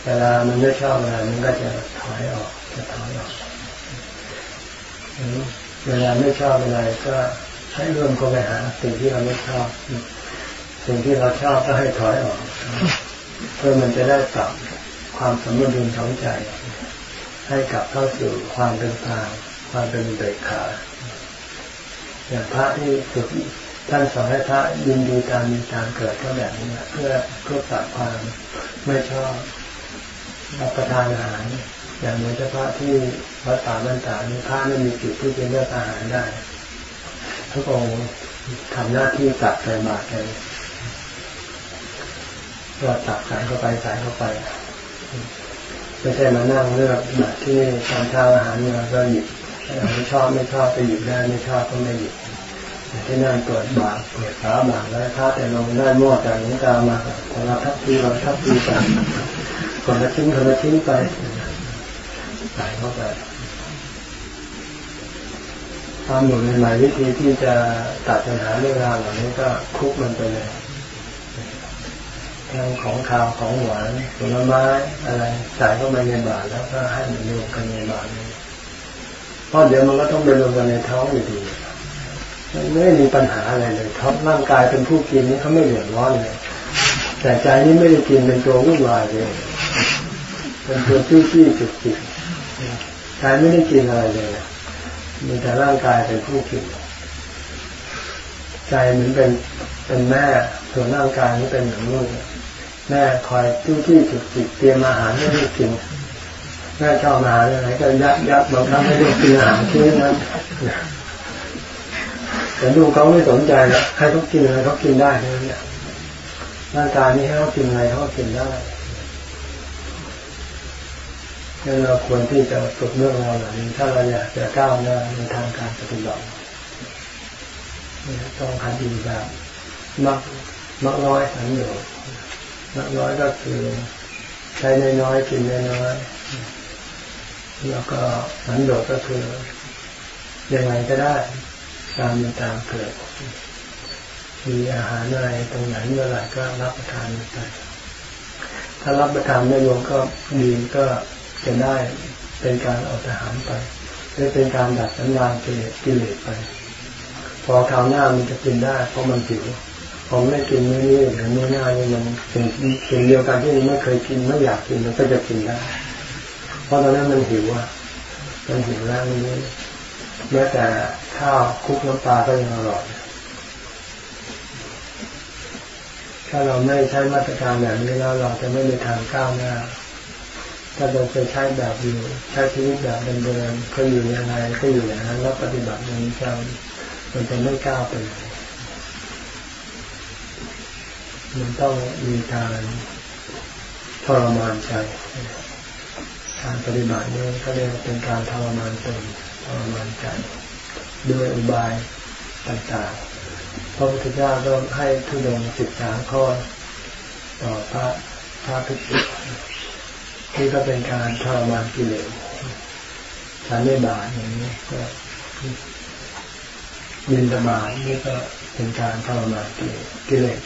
เวลามันไม่ชอบอะไรมันก็จะถอยออก จะถอยออกเวลาไม่ชอบอะไรก็ให้เอื้อมเข้าไปหาสิ่งที่เราไม่ชอบ สิ่งที่เราชอบก็ให้ถอยออก เพื่อมันจะได้ปรับความสมดุลของใจ ให้กลับเข้าสู่ความเป็นกลางความเป็นเบกขาอย่างพระที่ฝึกท่านสอนให้พระยินดีตามมีตามเกิดก็แบบนี้เพื่อเพื่อตัดความไม่ชอบรับประทานอาหาร อย่างเหมือนเฉพาะที่วัดป่าบรรดานี้พระไม่มีจิตที่จะเลือกอาหารได้ทุกองค์ทำหน้าที่ตัดใส่บาตรกัน ก็ตักใส่เข้าไปใส่เข้าไปไม่ใช่มานั่งเลือกแบบที่ตอนทานอาหารมาก็หยิบไม่ชอบไม่ชอบไปหยิบได้ไม่ชอบก็ไม่หยิบที่นั่นเปิดบาเปิดฝาบาตรแล้วถ้าแต่ลงได้หม้อจากนี้ตามมาของเราทับทีเราทับทีกันคนละชิ้นคนละชิ้นไปใส่เข้าไปทำหนุนใหม่วิธีที่จะตัดปัญหาเรื่องราวเหล่านี้ก็คุกมันไปเลย ทั้งของขาวของหวานผลไม้อะไรใส่เข้าไปในบาตรแล้วก็ให้มันรวมกันในบาตรเพราะเดี๋ยวมันก็ต้องไปรวมกันในท้องอยู่ดีไม่มีปัญหาอะไรเลยท้องร่างกายเป็นผู้กินนี่เขาไม่เดือดร้อนเลย แต่ใจนี่ไม่ได้กินเป็นตัววุ่นวายเลยเป็นตัวซี้ซี้จุกจิกใจไม่ได้กินอะไรเลยมีแต่ร่างกายเป็นผู้กินใจเหมือนเป็นเป็นแม่ส่วนร่างกายนี่เป็นเหมือนลูก แม่คอยจู้จี้จุกจิกเตรียมอาหารให้ลูกกินแม่ชอบอาหารอะไรก็ยัดยัดบางครั้งให้ลูกกินอาหารที่นั้นแต่ลูกเขาไม่สนใจแล้วให้เขากินอะไรเขากินได้เนี่ยร่างกายนี้ให้เขากินอะไรเขากินได้เราควรที่จะฝึกเรื่องราวเหล่านี้ถ้าเราอยากจะก้าวหน้าในทางการปฏิบัติต้องหัดดีแบบมักมักน้อยสันโดษ มักน้อยก็คือ ใช้น้อยๆกินน้อยๆแล้วก็สันโดษก็คือยังไงก็ได้ ตามมีตามเกิด มีอาหารอะไรตรงไหนเมื่อไหร่ก็รับประทานไปถ้ารับประทานไม่รวมก็ดีก็จะได้เป็นการเอาทหารไปหรือเป็นการดัดสัญญาณกิเลสกิเลสไป พอคราวหน้ามันจะกินได้ เพราะมันหิว พอไม่กินมื้อนี้หรือมื้อหน้านี่มันเป็นสิ่งเดียวกันที่มันไม่เคยกินไม่อยากกินมันก็จะกินได้เพราะตอนนั้นมันหิวอะมันหิวแล้วนี่แม้แต่ข้าวคุกน้ำปลาก็ยังอร่อยถ้าเราไม่ใช้มาตรการแบบนี้แล้วเราจะไม่มีทางก้าวหน้า ถ้าเราไปใช้แบบอยู่ใช้ชีวิตแบบเดิมๆเคยอยู่ยังไงก็อยู่อย่างนั้นแล้วปฏิบัติมันจะมันจะไม่ก้าวไป มันต้องมีการทรมานใจ การปฏิบัตินี้ก็เรียกเป็นการทรมานตนทรมานใจด้วยอุบายต่างๆ พระพุทธเจ้าต้องให้ทุดงสิบสามข้อต่อพระพระภิกษุนี่ก็เป็นการทรมานกิเลสฉันไม่บาปอย่างนี้ก็ยินตบาทนี่ก็เป็นการทรมานกิเลสกิเลส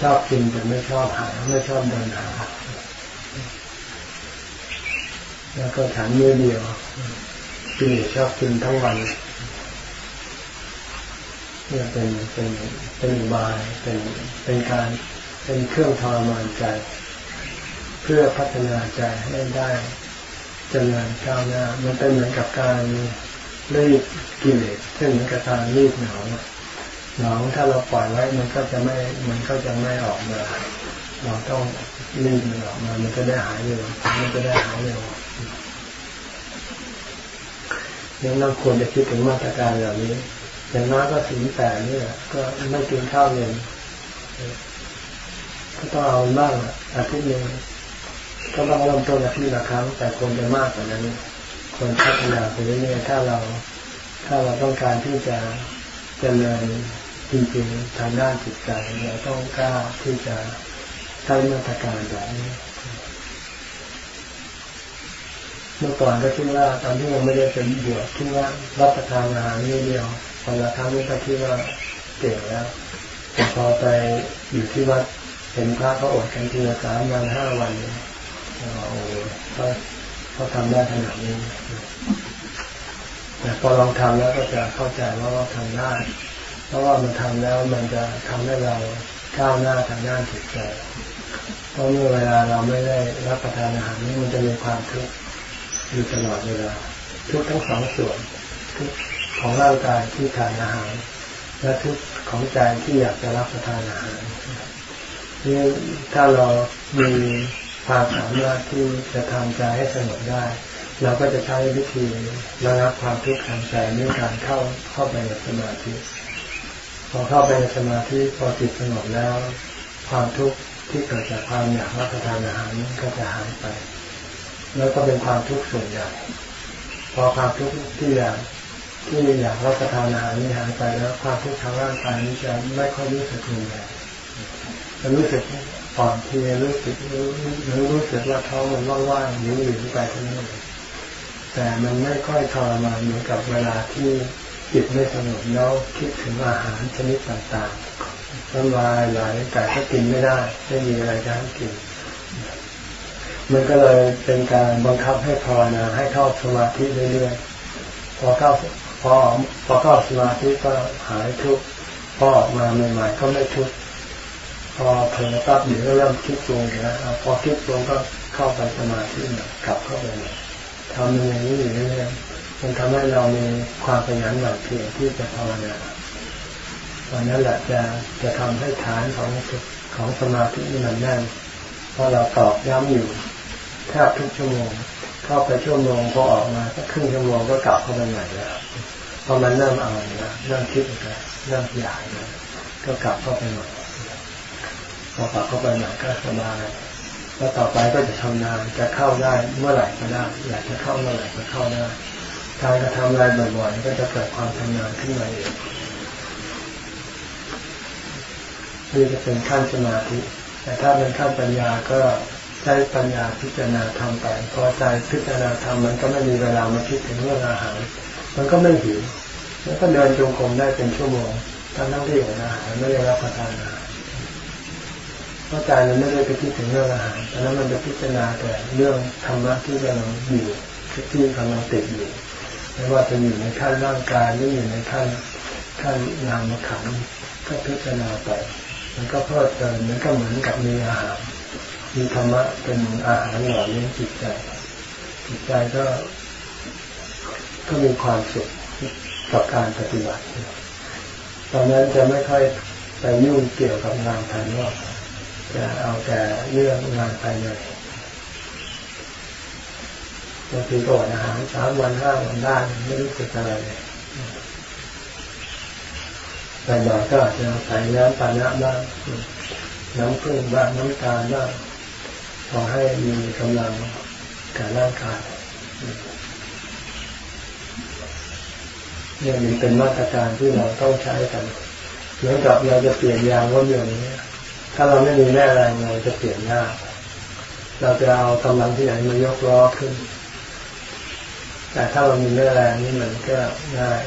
ชอบกินแต่ไม่ชอบหา ไม่ชอบเดินหา แล้วก็ฉันเมื่อเดียวกิเลสชอบกินทั้งวันเนี่ยเป็นเป็นเป็นบายเป็นเป็นการเป็นเครื่องทรมานใจ เพื่อพัฒนาใจให้ได้เจริญก้าวหน้ามันเป็นเหมือนกับการรีดกิเลสเช่นเหมือนกับการรีดหนอง หนองถ้าเราปล่อยไว้มันก็จะไม่มันก็จะไม่ออกมาเราต้องรีดมันออกมา มันก็ได้หายเร็วมันก็ได้หายเร็วยังต้องควรจะคิดถึงมาตรการเหล่านี้อย่างน้อยก็สิงแต่นี่แหละก็ไม่กินข้าวเย็นก็ต้องเอาบ้างอาทิตย์หนึ่งก็ต้องเริ่มต้นอาทิตย์ละครั้ง แต่ควรจะมากกว่านั้นควรพัฒนาไปเรื่อยๆถ้าเรา ถ้าเราต้องการที่จะเจริญ จริงๆทางด้านจิตใจเราต้องกล้าที่จะใช้มาตรการแบบนี้เมื่อก่อนก็คิดว่าตอนที่ยังไม่ได้เป็นบวชคิดว่ารับประทานอาหารนี่เดียวพอละครั้งนี้ก็คิดว่าเก่งแล้วแต่พอไปอยู่ที่วัดเห็นพระเขาอดกันทีละสามวันห้าวันโอ้โหเขาเขาทำได้ขนาดนี้แต่พอลองทำแล้วก็จะเข้าใจว่าเราทำได้ เพราะว่ามันทำแล้วมันจะทำให้เราก้าวหน้าทางด้านจิตใจเพราะเมื่อเวลาเราไม่ได้รับประทานอาหารนี่มันจะมีความทุกข์อยู่ตลอดเวลาทุกทั้งสองส่วนทุกของร่างกายที่ทานอาหาร และทุกของใจที่อยากจะรับประทานอาหารนี่ถ้าเรามีความสามารถที่จะทำใจให้สงบได้ เราก็จะใช้วิธีระงับความทุกข์ทางใจด้วยการเข้าเข้าไปในสมาธิ พอเข้าไปในสมาธิพอจิตสงบแล้ว ความทุกข์ที่เกิดจากความอยากรับประทานอาหารก็จะหายไป แล้วก็เป็นความทุกข์ส่วนใหญ่พอความทุกข์ที่อยากที่อยากรับประทานอาหารนี้หายไปแล้ว ความทุกข์ทางร่างกายนี้จะไม่ค่อยรู้สึกรุนแรงจะรู้สึกอ่อนเพลียรู้สึกรู้รู้สึกว่าท้องมันว่างๆหิวหิวไปทั้งนั้นแต่มันไม่ค่อยทรมานเหมือนกับเวลาที่ จิตไม่สงบแล้วคิดถึงอาหารชนิดต่างๆน้ำลายไหลแต่ก็กินไม่ได้ ไม่มีอะไรจะให้กิน มันก็เลยเป็นการบังคับให้ภาวนาให้เข้าสมาธิเรื่อยๆ พอเข้าพอพอเข้าสมาธิก็หายทุกข์พอออกมาใหม่ๆก็ไม่ทุกข์พอเผลอปั๊บเดี๋ยวก็เริ่มคิดตรงนะพอคิดตรงก็เข้าไปสมาธิกลับเข้าไปทำอย่างนี้อยู่เรื่อยๆ มันทำให้เรามีความขยันหมั่นเพียรที่จะภาวนาวันนั้นแหละจะจะทำให้ฐานของของสมาธินี่มันแน่นเพอเราตอบย้ำอยู่แทบทุกชั่วโมงเข้าไปชั่วโมงพอออกมาสักครึ่งชั่วโมงก็กลับเข้าไปใหม่แล้วพอมันเริ่มเอาแล้วเริ่มคิดแล้วเริ่มอยากแล้วก็กลับเข้าไปใหม่พอกลับเข้าไปใหม่ก็สบายแล้วต่อไปก็จะทำงานจะเข้าได้เมื่อไหร่ก็ได้อยากจะเข้าเมื่อไหร่ก็เข้าได้ การกระทำอะไรบ่อยๆก็จะเกิดความทำงานขึ้นมาเองนี่จะเป็นขั้นสมาธิแต่ถ้าเป็นขั้นปัญญาก็ใช้ปัญญาพิจารณาทำไปพอใจพิจารณาทำมันก็ไม่มีเวลามาคิดถึงเรื่องอาหาร มันก็ไม่หิวแล้วก็เดินจงกรมได้เป็นชั่วโมงทั้งทั้งที่อดอาหารไม่ได้รับประทานอาหารเพราะใจมันไม่ได้ไปคิดถึงเรื่องอาหารแต่นั้นมันจะพิจารณาแต่เรื่องธรรมะที่กำลังอยู่ที่กำลังติดอยู่ ไม่ว่าจะอยู่ในขั้นร่างกายหรืออยู่ในขั้นขั้นนามขันก็พิจารณาไป มันก็เพลิดเพลินมันก็เหมือนกับมีอาหารมีธรรมะเป็นอาหารหล่อเลี้ยงจิตใจจิตใจก็ก็มีความสุขกับการปฏิบัติตอนนั้นจะไม่ค่อยไปยุ่งเกี่ยวกับงานภายนอกจะเอาแต่เรื่องงานภายใน บางทีก็อดอาหารสามวันห้าวันได้ไม่รู้สึกอะไรเลยแต่บางก็จะใส่น้ำปานะบ้างน้ำพึ่งบ้างน้ำตาลบ้างพอให้มีกำลังกับร่างกายเนี่ยมันเป็นมาตรการที่เราต้องใช้กันเหมือนกับเราจะเปลี่ยนยางรถยนต์นี้ ถ้าเราไม่มีแม่แรงเราจะเปลี่ยนยากเราจะเอากำลังที่ไหนมายกล้อขึ้น แต่ถ้าเรามีแม่แรงนี่มันก็ง่าย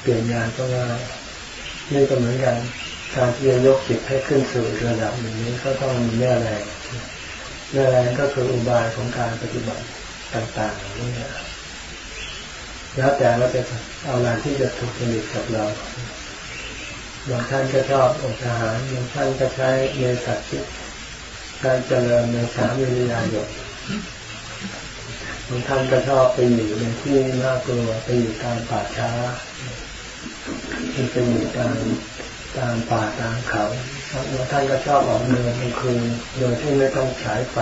เปลี่ยนยางก็ง่ายนี่ก็เหมือนกันการที่จะยกจิตให้ขึ้นสู่ระดับอย่างนี้ก็ต้องมีแม่แรงแม่แรงก็คืออุบายของการปฏิบัติต่างๆนี่แล้วแต่เราจะเอางานที่จะถูกจริตกับเราบางท่านก็ชอบอดอาหารบางท่านก็ใช้เนสัตจิการเจริญในสามวิริยาหยดางท่านก็ชอบไปอยู่ในที่น่ากลัวไปอยู่ตามป่าช้าไปอยู่ตามตามป่าตามเขาบางท่านก็ชอบออกเดินกลางคืนโดยที่ไม่ต้องฉายไฟ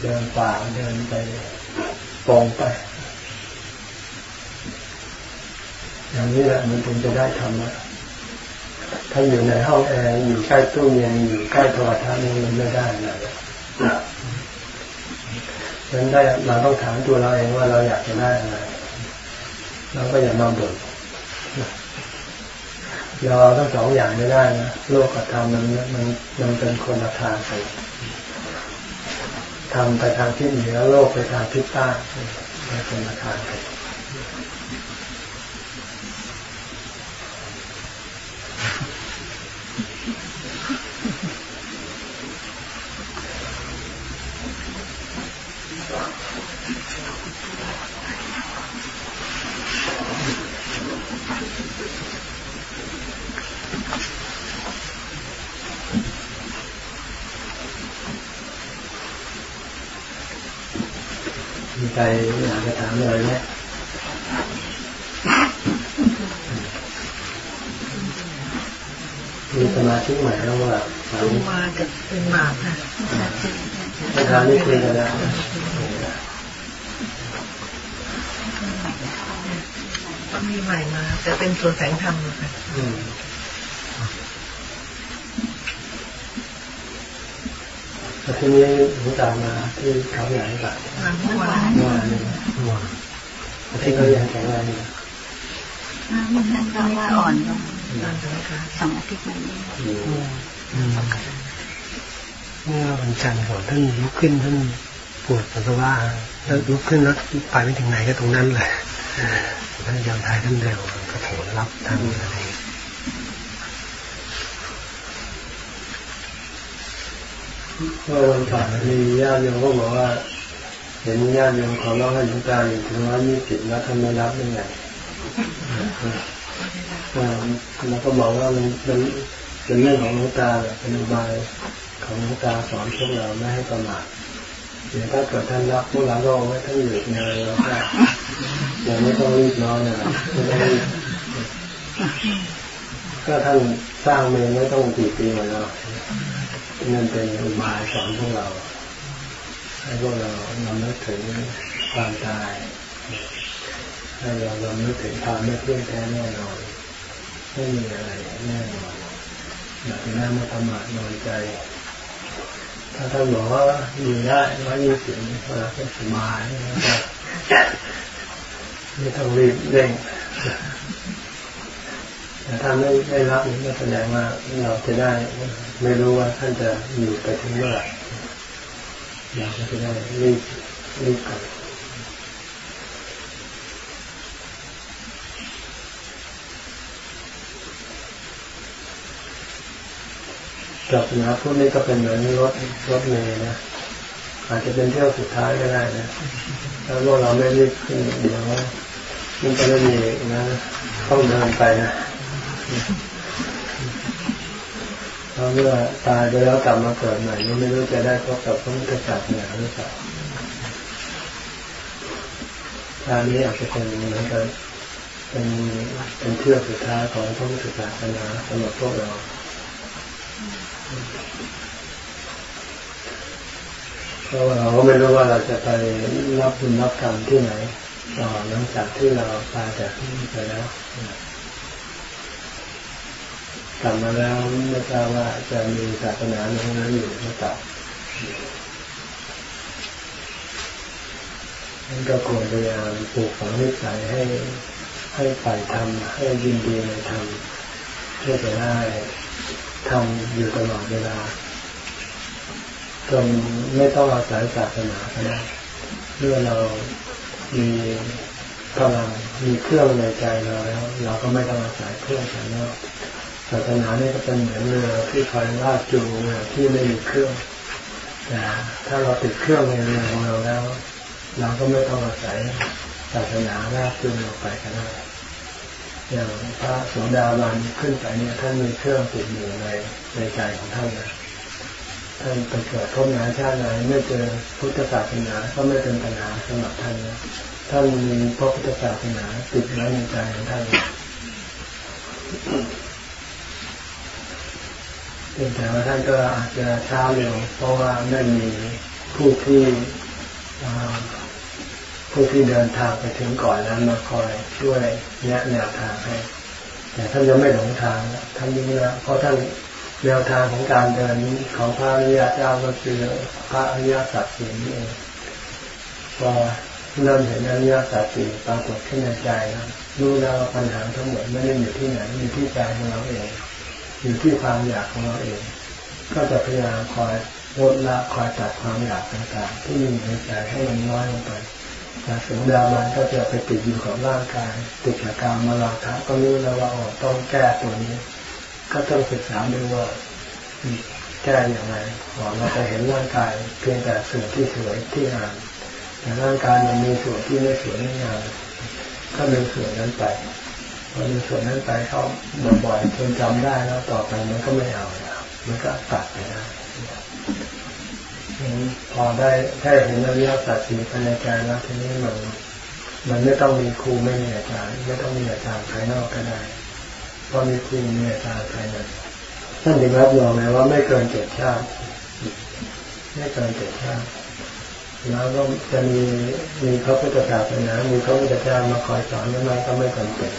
เดินป่าเดินไปปองไป อย่างนี้แหละมันถึงจะได้ทำนะถ้าอยู่ในห้องแอร์อยู่ใกล้ตู้เย็นอยู่ใกล้โทรทัศน์มันไม่ได้นะ ฉั้นได้เราต้องถามตัวเราเองว่าเราอยากจะได้อะไรเราก็อย่ามาบ่นเราทั้งสองอย่างไม่ได้นะโลกกับธรรมมันมันมันเป็นคนละทางกันทำไปทางที่เหนือโลกไปทางที่ใต้เป็นคนละทางกัน ใครอยากจะถามอะไรไหมมีสมาธิใหม่แล้วว่าลงมากับเป็นหมาค่ะอาจารย์นี่คุยกันแล้วก็มีใหม่มา แต่เป็นส่วนแสงธรรมค่ะ แล้วทีนี้หลวงตามาที่เขาใหญ่ก่อนเมื่อวานเมื่อวานนี่เมื่อวานที่เขายังแข็งแรงอยู่มันนั่นก็ว่าอ่อนลงสองอาทิตย์มานี้เมื่อวันจันทร์ก่อนท่านลุกขึ้นท่านปวดปัสสาวะแล้วลุกขึ้นแล้วไปไม่ถึงไหนก็ตรงนั้นเลยท่านยาวทายท่านเร็วกระโถนรับทำอะไร เมื่อวันก่อนมีญาติโยมก็บอกว่า เห็นญาติโยมขอร้องให้หลวงตาอยู่ถึงร้อยยี่สิบแล้วทำไม่รับได้ไงเราก็บอกว่ามันเป็นเป็นเรื่องของหลวงตาเป็นอุบายของหลวงตาสอนพวกเราไม่ให้ประมาทเดี๋ยวถ้าเกิดท่านรับพวกเราก็เอาไว้ท่านหยุดงานแล้วก็ยังไม่ต้องรีบร้อนนะไม่ต้องรีบก็ท่านสร้างเมนไม่ต้องกี่ปีมาแล้ว นั่นเป็นอุบายสอนพวกเรา ให้พวกเราเรานึกถึงความตาย ให้เราเรานึกถึงความไม่เที่ยงแท้แน่นอนไม่มีอะไรแน่นอนอยากจะนั่งมาประมาทนอนใจ ถ้าท่านบอกว่าอยู่ได้ว่ายี่สิบเราก็สบายไม่ต้องรีบเร่ง แต่ถ้าไม่ไม่รับนี่ก็แสดงว่าเราจะได้ ไม่รู้ว่าท่านจะอยู่ไปถึงเมื่อไหร่เราก็จะได้รีบรีบกันศาสนาพุทธนี่ก็เป็นเหมือนรถรถเมย์นะอาจจะเป็นเที่ยวสุดท้ายก็ได้นะถ้าว่าเราไม่รีบขึ้นเดี๋ยวมันจะไม่มีนะต้องเดินไปนะ เพราเมื่อตายไปแล้วกลับมาเกิดใหม่ไม่รู้จะได้พบกับพระพุทธศาสนาหรือเปล่าทางนี้อาจจะเป็นเหมือนกันเป็นเป็นเทือกสุดท้ายของพระพุทธศาสนาสำหรับพวกเราเพราะเราก็ไม่รู้ว่าเราจะไปรับบุญรับกรรมที่ไหนต่อหลังจากที่เราตายจากที่นี่ไปแล้ว ลับมาแล้วไม่ทราบว่าจะมีศาสนาในนั้นอยู่หรือเปล่านั่นก็ควรพยายามปลูกฝังนิสัยให้ให้ฝ่ายทำให้ยินดีในธรรมเพื่อจะได้ทำอยู่ตลอดเวลาจนไม่ต้องอาศัยศาสนาก็ได้เมื่อเรามีกำลังมีเครื่องในใจเราแล้ว เราก็ไม่ต้องอาศัยเครื่องภายนอก ศาสนาเนี่ยก็เป็นเหมือนเรือที่คอยลากจูงเรือที่ไม่มีเครื่องแต่ถ้าเราติดเครื่องในเรือของเราแล้ว เราก็ไม่ต้องอาศัยศาสนาลากจูงเราไปก็ได้อย่างพระสมดาบันขึ้นไปเนี่ยท่านมีเครื่องติดอยู่ในในใจของท่านนะท่านไปเกิดพบนาชาติไหนไม่เจอพุทธศาสนาก็ไม่เป็นปัญหาสำหรับท่านนะท่านมีพระพุทธศาสนาติดไว้ในใจของท่าน แต่ว่าท่านก็อาจจะช้าเร็วเพราะว่าไม่มีผู้ที่ผู้ที่เดินทางไปถึงก่อนนั้นมาคอยช่วยแนะแนวทางให้ แต่ท่านยังไม่หลงทางท่านยิ่งแล้วเพราะท่านแนวทางของการเดินของพระอริยเจ้าก็คือพระอริยสัจสี่นี่เองพอเริ่มเห็นอริยสัจสี่ปรากฏขึ้นในใจแล้วรู้แล้วปัญหาทั้งหมดไม่ได้อยู่ที่ไหนอยู่ที่ใจของเราเอง อยู่ที่ความอยากของเราเอง ก็จะพยายามคอยลดละคอยตัดความอยากต่างๆ ที่มีในใจให้มันน้อยลงไปจากสงดามันก็จะไปติดอยู่กับร่างกาย ติดกับการมาลาคะก็รู้แล้วว่าต้องแก้ตัวนี้ ก็ต้องศึกษาดูว่าแก้อย่างไรก่อนเราจะเห็นร่างกาย เพียงแต่ส่วนที่สวยที่งามแต่ร่างกายมันมีส่วนที่ไม่สวยไม่งามก็ดึงส่วนนั้นไป พอดึงส่วนนั้นไปเขาบ่อยๆจนจำได้แล้วต่อไปมันก็ไม่เอาแล้วมันก็ตัดไปได้พอได้ได้เห็นอริยสัจสี่ภายในใจแล้วทีนี้มันมันไม่ต้องมีครูไม่มีอาจารย์ไม่ต้องมีอาจารย์ภายนอกก็ได้พอมีครูมีอาจารย์ภายในท่านถึงรับรองเลยว่าไม่เกินเจ็ดชาติไม่เกินเจ็ดชาติแล้วก็จะมีมีพระพุทธศาสนามีพระพุทธเจ้ามาคอยสอนนั้นก็ไม่จำเป็น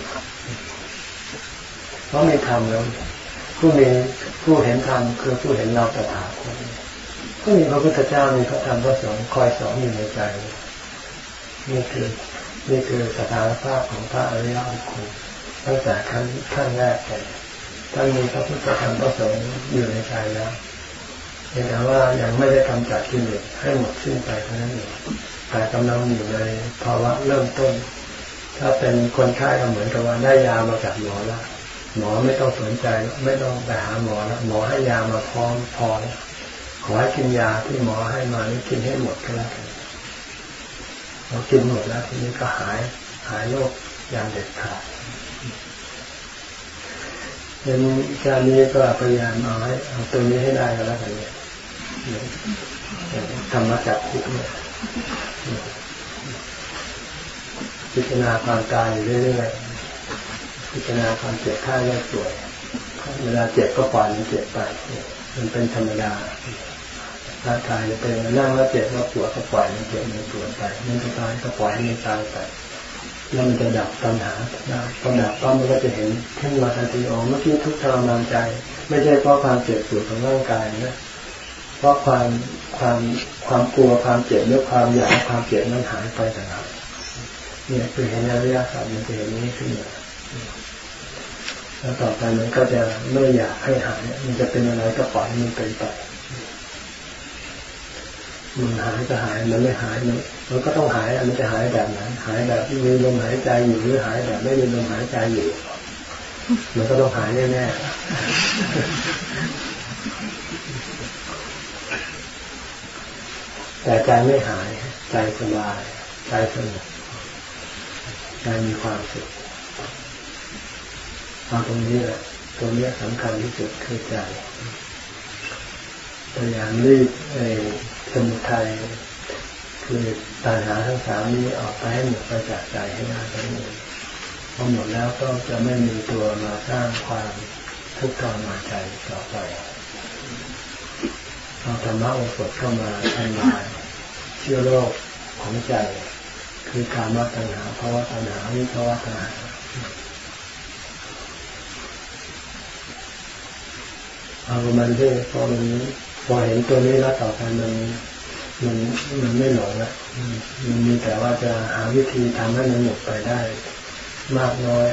เพราะมีธรรมแล้วผู้มีผู้เห็นธรรมคือผู้เห็นเราตถาคตก็มีพระพุทธเจ้ามีพระธรรมพระสงฆ์คอยสอนอยู่ในใจนี่คือนี่คือสถานภาพของพระอริยบุคคลตั้งแต่ขั้นขั้นแรกเลยท่านมีพระพุทธธรรมพระสงฆ์อยู่ในใจแล้วเห็นแต่ว่ายังไม่ได้กำจัดกิเลสให้หมดสิ้นไปเท่านั้นเองแต่กำลังอยู่ในภาวะเริ่มต้น ถ้าเป็นคนไข้ก็เหมือนกับว่าได้ยามาจากหมอแล้ว หมอไม่ต้องสนใจ ไม่ต้องไปหาหมอแล้วหมอให้ยามาพร้อมพอขอให้กินยาที่หมอให้มานี่กินให้หมดก็แล้วกันเรากินหมดแล้วทีนี้ก็หายหายโรคอย่างเด็ดขาดเป็นการนี้ก็พยายามเอาให้เอาตัวนี้ให้ได้ก็แล้วกันเนี่ยธรรมจักขุเนี่ยพิจารณาความตายอยู่เรื่อยๆ พิจารณาความเจ็บไข้ได้ป่วยเวลาเจ็บก็ปล่อยมันเจ็บไป มันเป็นธรรมดาร่างกายจะเป็นนั่งแล้วเจ็บแล้วปวดก็ปล่อยมันเจ็บมันปวดไปมันจะตายก็ปล่อยมันตายไปแล้วมันจะดับปัญหาพอดับปั๊มมันก็จะเห็นขึ้นมาทันทีอ๋อเมื่อกี้ทุกทรมานใจ ไม่ใช่เพราะความเจ็บปวดของร่างกายนะเพราะความความความกลัวความเจ็บหรือความอยากความเจ็บนั้นหายไปต่างหากเนี่ยคือเห็นอริยสัจมันจะเห็นนี้ขึ้นมา แล้วต่อไปมันก็จะไม่อยากให้หาย มันจะเป็นอะไรก็ปล่อยมันเป็นไป มันหายก็หาย มันไม่หาย มันมันก็ต้องหาย มันจะหายแบบไหนหายแบบมีลมหายใจอยู่หรือหายแบบไม่มีลมหายใจอยู่ มันก็ต้องหายแน่ๆแต่ใจไม่หาย ใจสบาย ใจสงบใจมีความสุข เอาตรงนี้แหละตรงนี้สำคัญที่สุดคือใจพยายามรีบไอ้สมุทัยคือตัณหาทั้งสามนี้ออกไปให้หมดไปจากใจให้ได้ทั้งหมดพอหมดแล้วก็จะไม่มีตัวมาสร้างความทุกข์ทรมานใจต่อไปเอาธรรมะโอสถเข้ามาทำลายเชื้อโรคของใจ คือการมาตัณหาภาวะตัณหาวิภาวะตัณหา เอามันที่พอมันพอเห็นตัวนี้แล้วต่อไปมันมันมันไม่หลงละมันมีแต่ว่าจะหาวิธีทำให้มันหมดไปได้ มากน้อย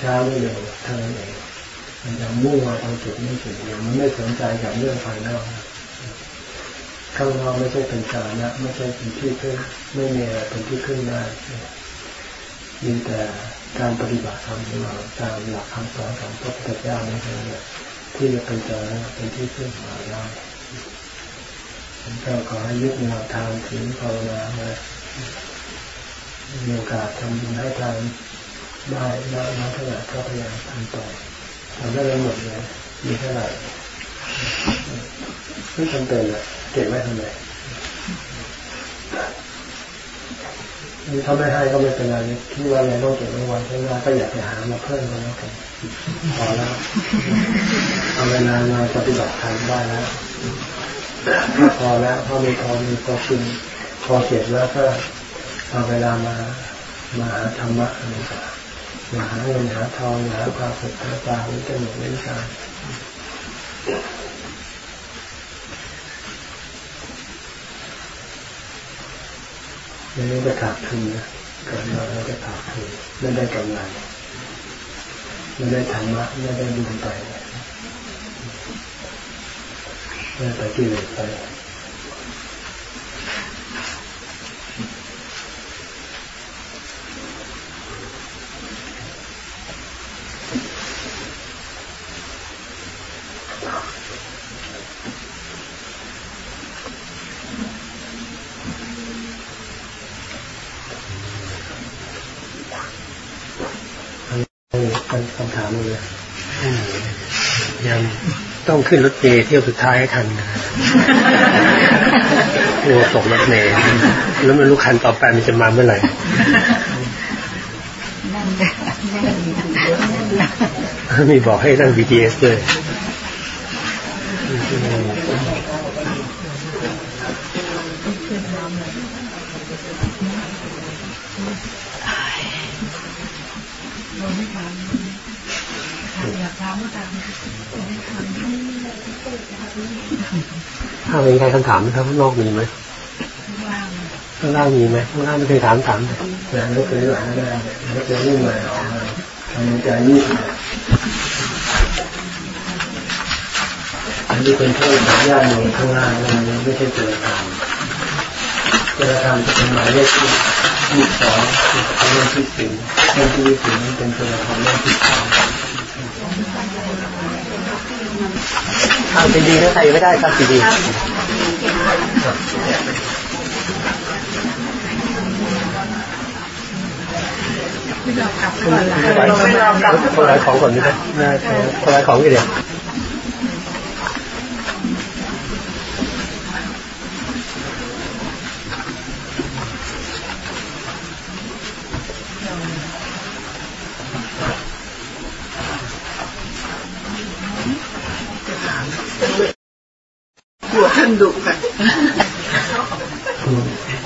ช้าหรือเร็วเท่านั้นเองมันจะมุ่งมาทางจุดนี้จุดเดียวมันไม่สนใจกับเรื่องภายนอกข้างนอกไม่ใช่เป็นสาระไม่ใช่เป็นที่พึ่งไม่มีอะไรเป็นที่พึ่งได้มีแต่การปฏิบัติธรรมของเราตามหลักคำสอนของพระพุทธเจ้านี่เท่านั้น ที่จะเป็นสาระเป็นที่พึ่งของเราได้ก็ขอให้ยึดแนวทางถึงภาวนาไว้มีโอกาสทำบุญให้ทานได้แล้วน้อยเท่าไหร่ก็พยายามทำต่อทำได้หมดเลยมีเท่าไหร่ไม่จำเป็นอะเก็บไว้ทำไม ถ้าไม่ให้ก็ไม่เป็นไรที่ว่าอะไรต้องเก็บไว้วันข้างหน้าก็อยากไปหามาเพิ่มก็แล้วกันพอแล้วเอาเวลามาปฏิบัติธรรมได้แล้วพอแล้วพอมีพอมีพอกินพอเสร็จแล้วก็เอาเวลามามาหาธรรมะอะไรต่างมาหาเงินหาทองหาความสุขหาปลาหรือจมูกลิ้นกาย อันนี้จะขาดทุนนะเกิดมาแล้วจะขาดทุนไม่ได้กำไรไม่ได้ธรรมะไม่ได้บุญไปไม่ได้กิเลสไปเป็นคำถามเลยยังต้องขึ้นรถเมล์เที่ยวสุดท้ายให้ทันนะกลัวตกรถเมล์แล้วไม่รู้คันต่อไปมันจะมาเมื่อไหร่นั่นแหละนั่นแหละมีบอกให้นั่ง BTS ด้วยอย ถ้ามีใครคำถามไหมครับนอกมีไหมข้างล่างมีไหมข้างล่างไม่เคยถามถามเลยแต่เคยกตัวอย่างไม่ได้ยยิ่งใหม่ออกมาทำใจยิ่งอันนี้เป็นเพื่อนของญาติโยมข้างล่างมันไม่ใช่เจรธรรมเจรธรรมจะเป็นหมายเลขที่ยี่สิบสองเรื่องที่สี่เรื่องที่ยี่สิบนี้เป็นเจรธรรมเรื่องที่สอง ทางซีดีนะใครไม่ได้ครับซีดีไม่ยอมกลับก่อนละไม่รอกลับคนร้ายของก่อนนี่ครับคนร้ายของกี่เดียว กลัวท่านดุกัน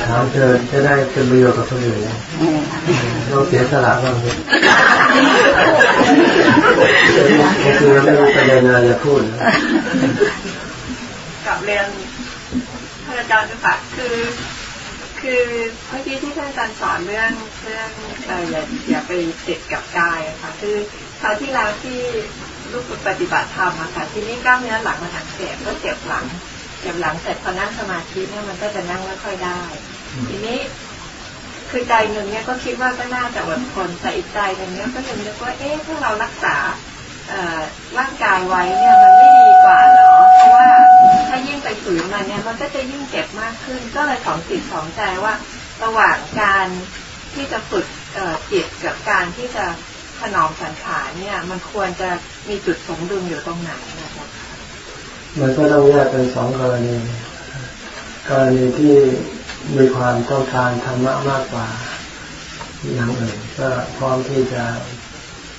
ถามเธอจะได้เป็นประโยชน์กับคนอื่นนะเราเสียสละบ้างไหมคือเราไม่รู้ประเด็นอะไรจะพูดกับเรียนท่านอาจารย์ค่ะคือคือเมื่อกี้ที่ท่านอาจารย์สอนเรื่องเรื่องเอ่ออย่าอย่าไปติดกับกายอะค่ะคือคราวที่แล้วที่ลูกฝึกปฏิบัติธรรมอะค่ะ ทีนี้กล้ามเนื้อหลังมันอักเสบก็เจ็บหลัง เจ็บหลังเสร็จพอนั่งสมาธิเนี่ยมันก็จะนั่งไม่ค่อยได้ ทีนี้คือใจหนึ่งเนี่ยก็คิดว่าก็น่าจะอดทนแต่อีกใจหนึ่งเนี่ยก็ยังนึกว่าเอ๊ะถ้าเรารักษาเอ่อร่างกายไว้เนี่ยมันไม่ดีกว่าเหรอเพราะว่าถ้ายิ่งไปฝืนมันเนี่ยมันก็จะยิ่งเจ็บมากขึ้น ก็เลยสองจิตสองใจว่า ระหว่างการที่จะฝึกเอ่อจิตกับการที่จะถนอมสังขารเนี่ย มันควรจะมีจุดสมดุลอยู่ตรงไหนนะครับ มันก็ต้องแยกเป็นสองกรณี กรณีที่มีความต้องการธรรมะมากกว่าอย่างอื่นก็พร้อมที่จะ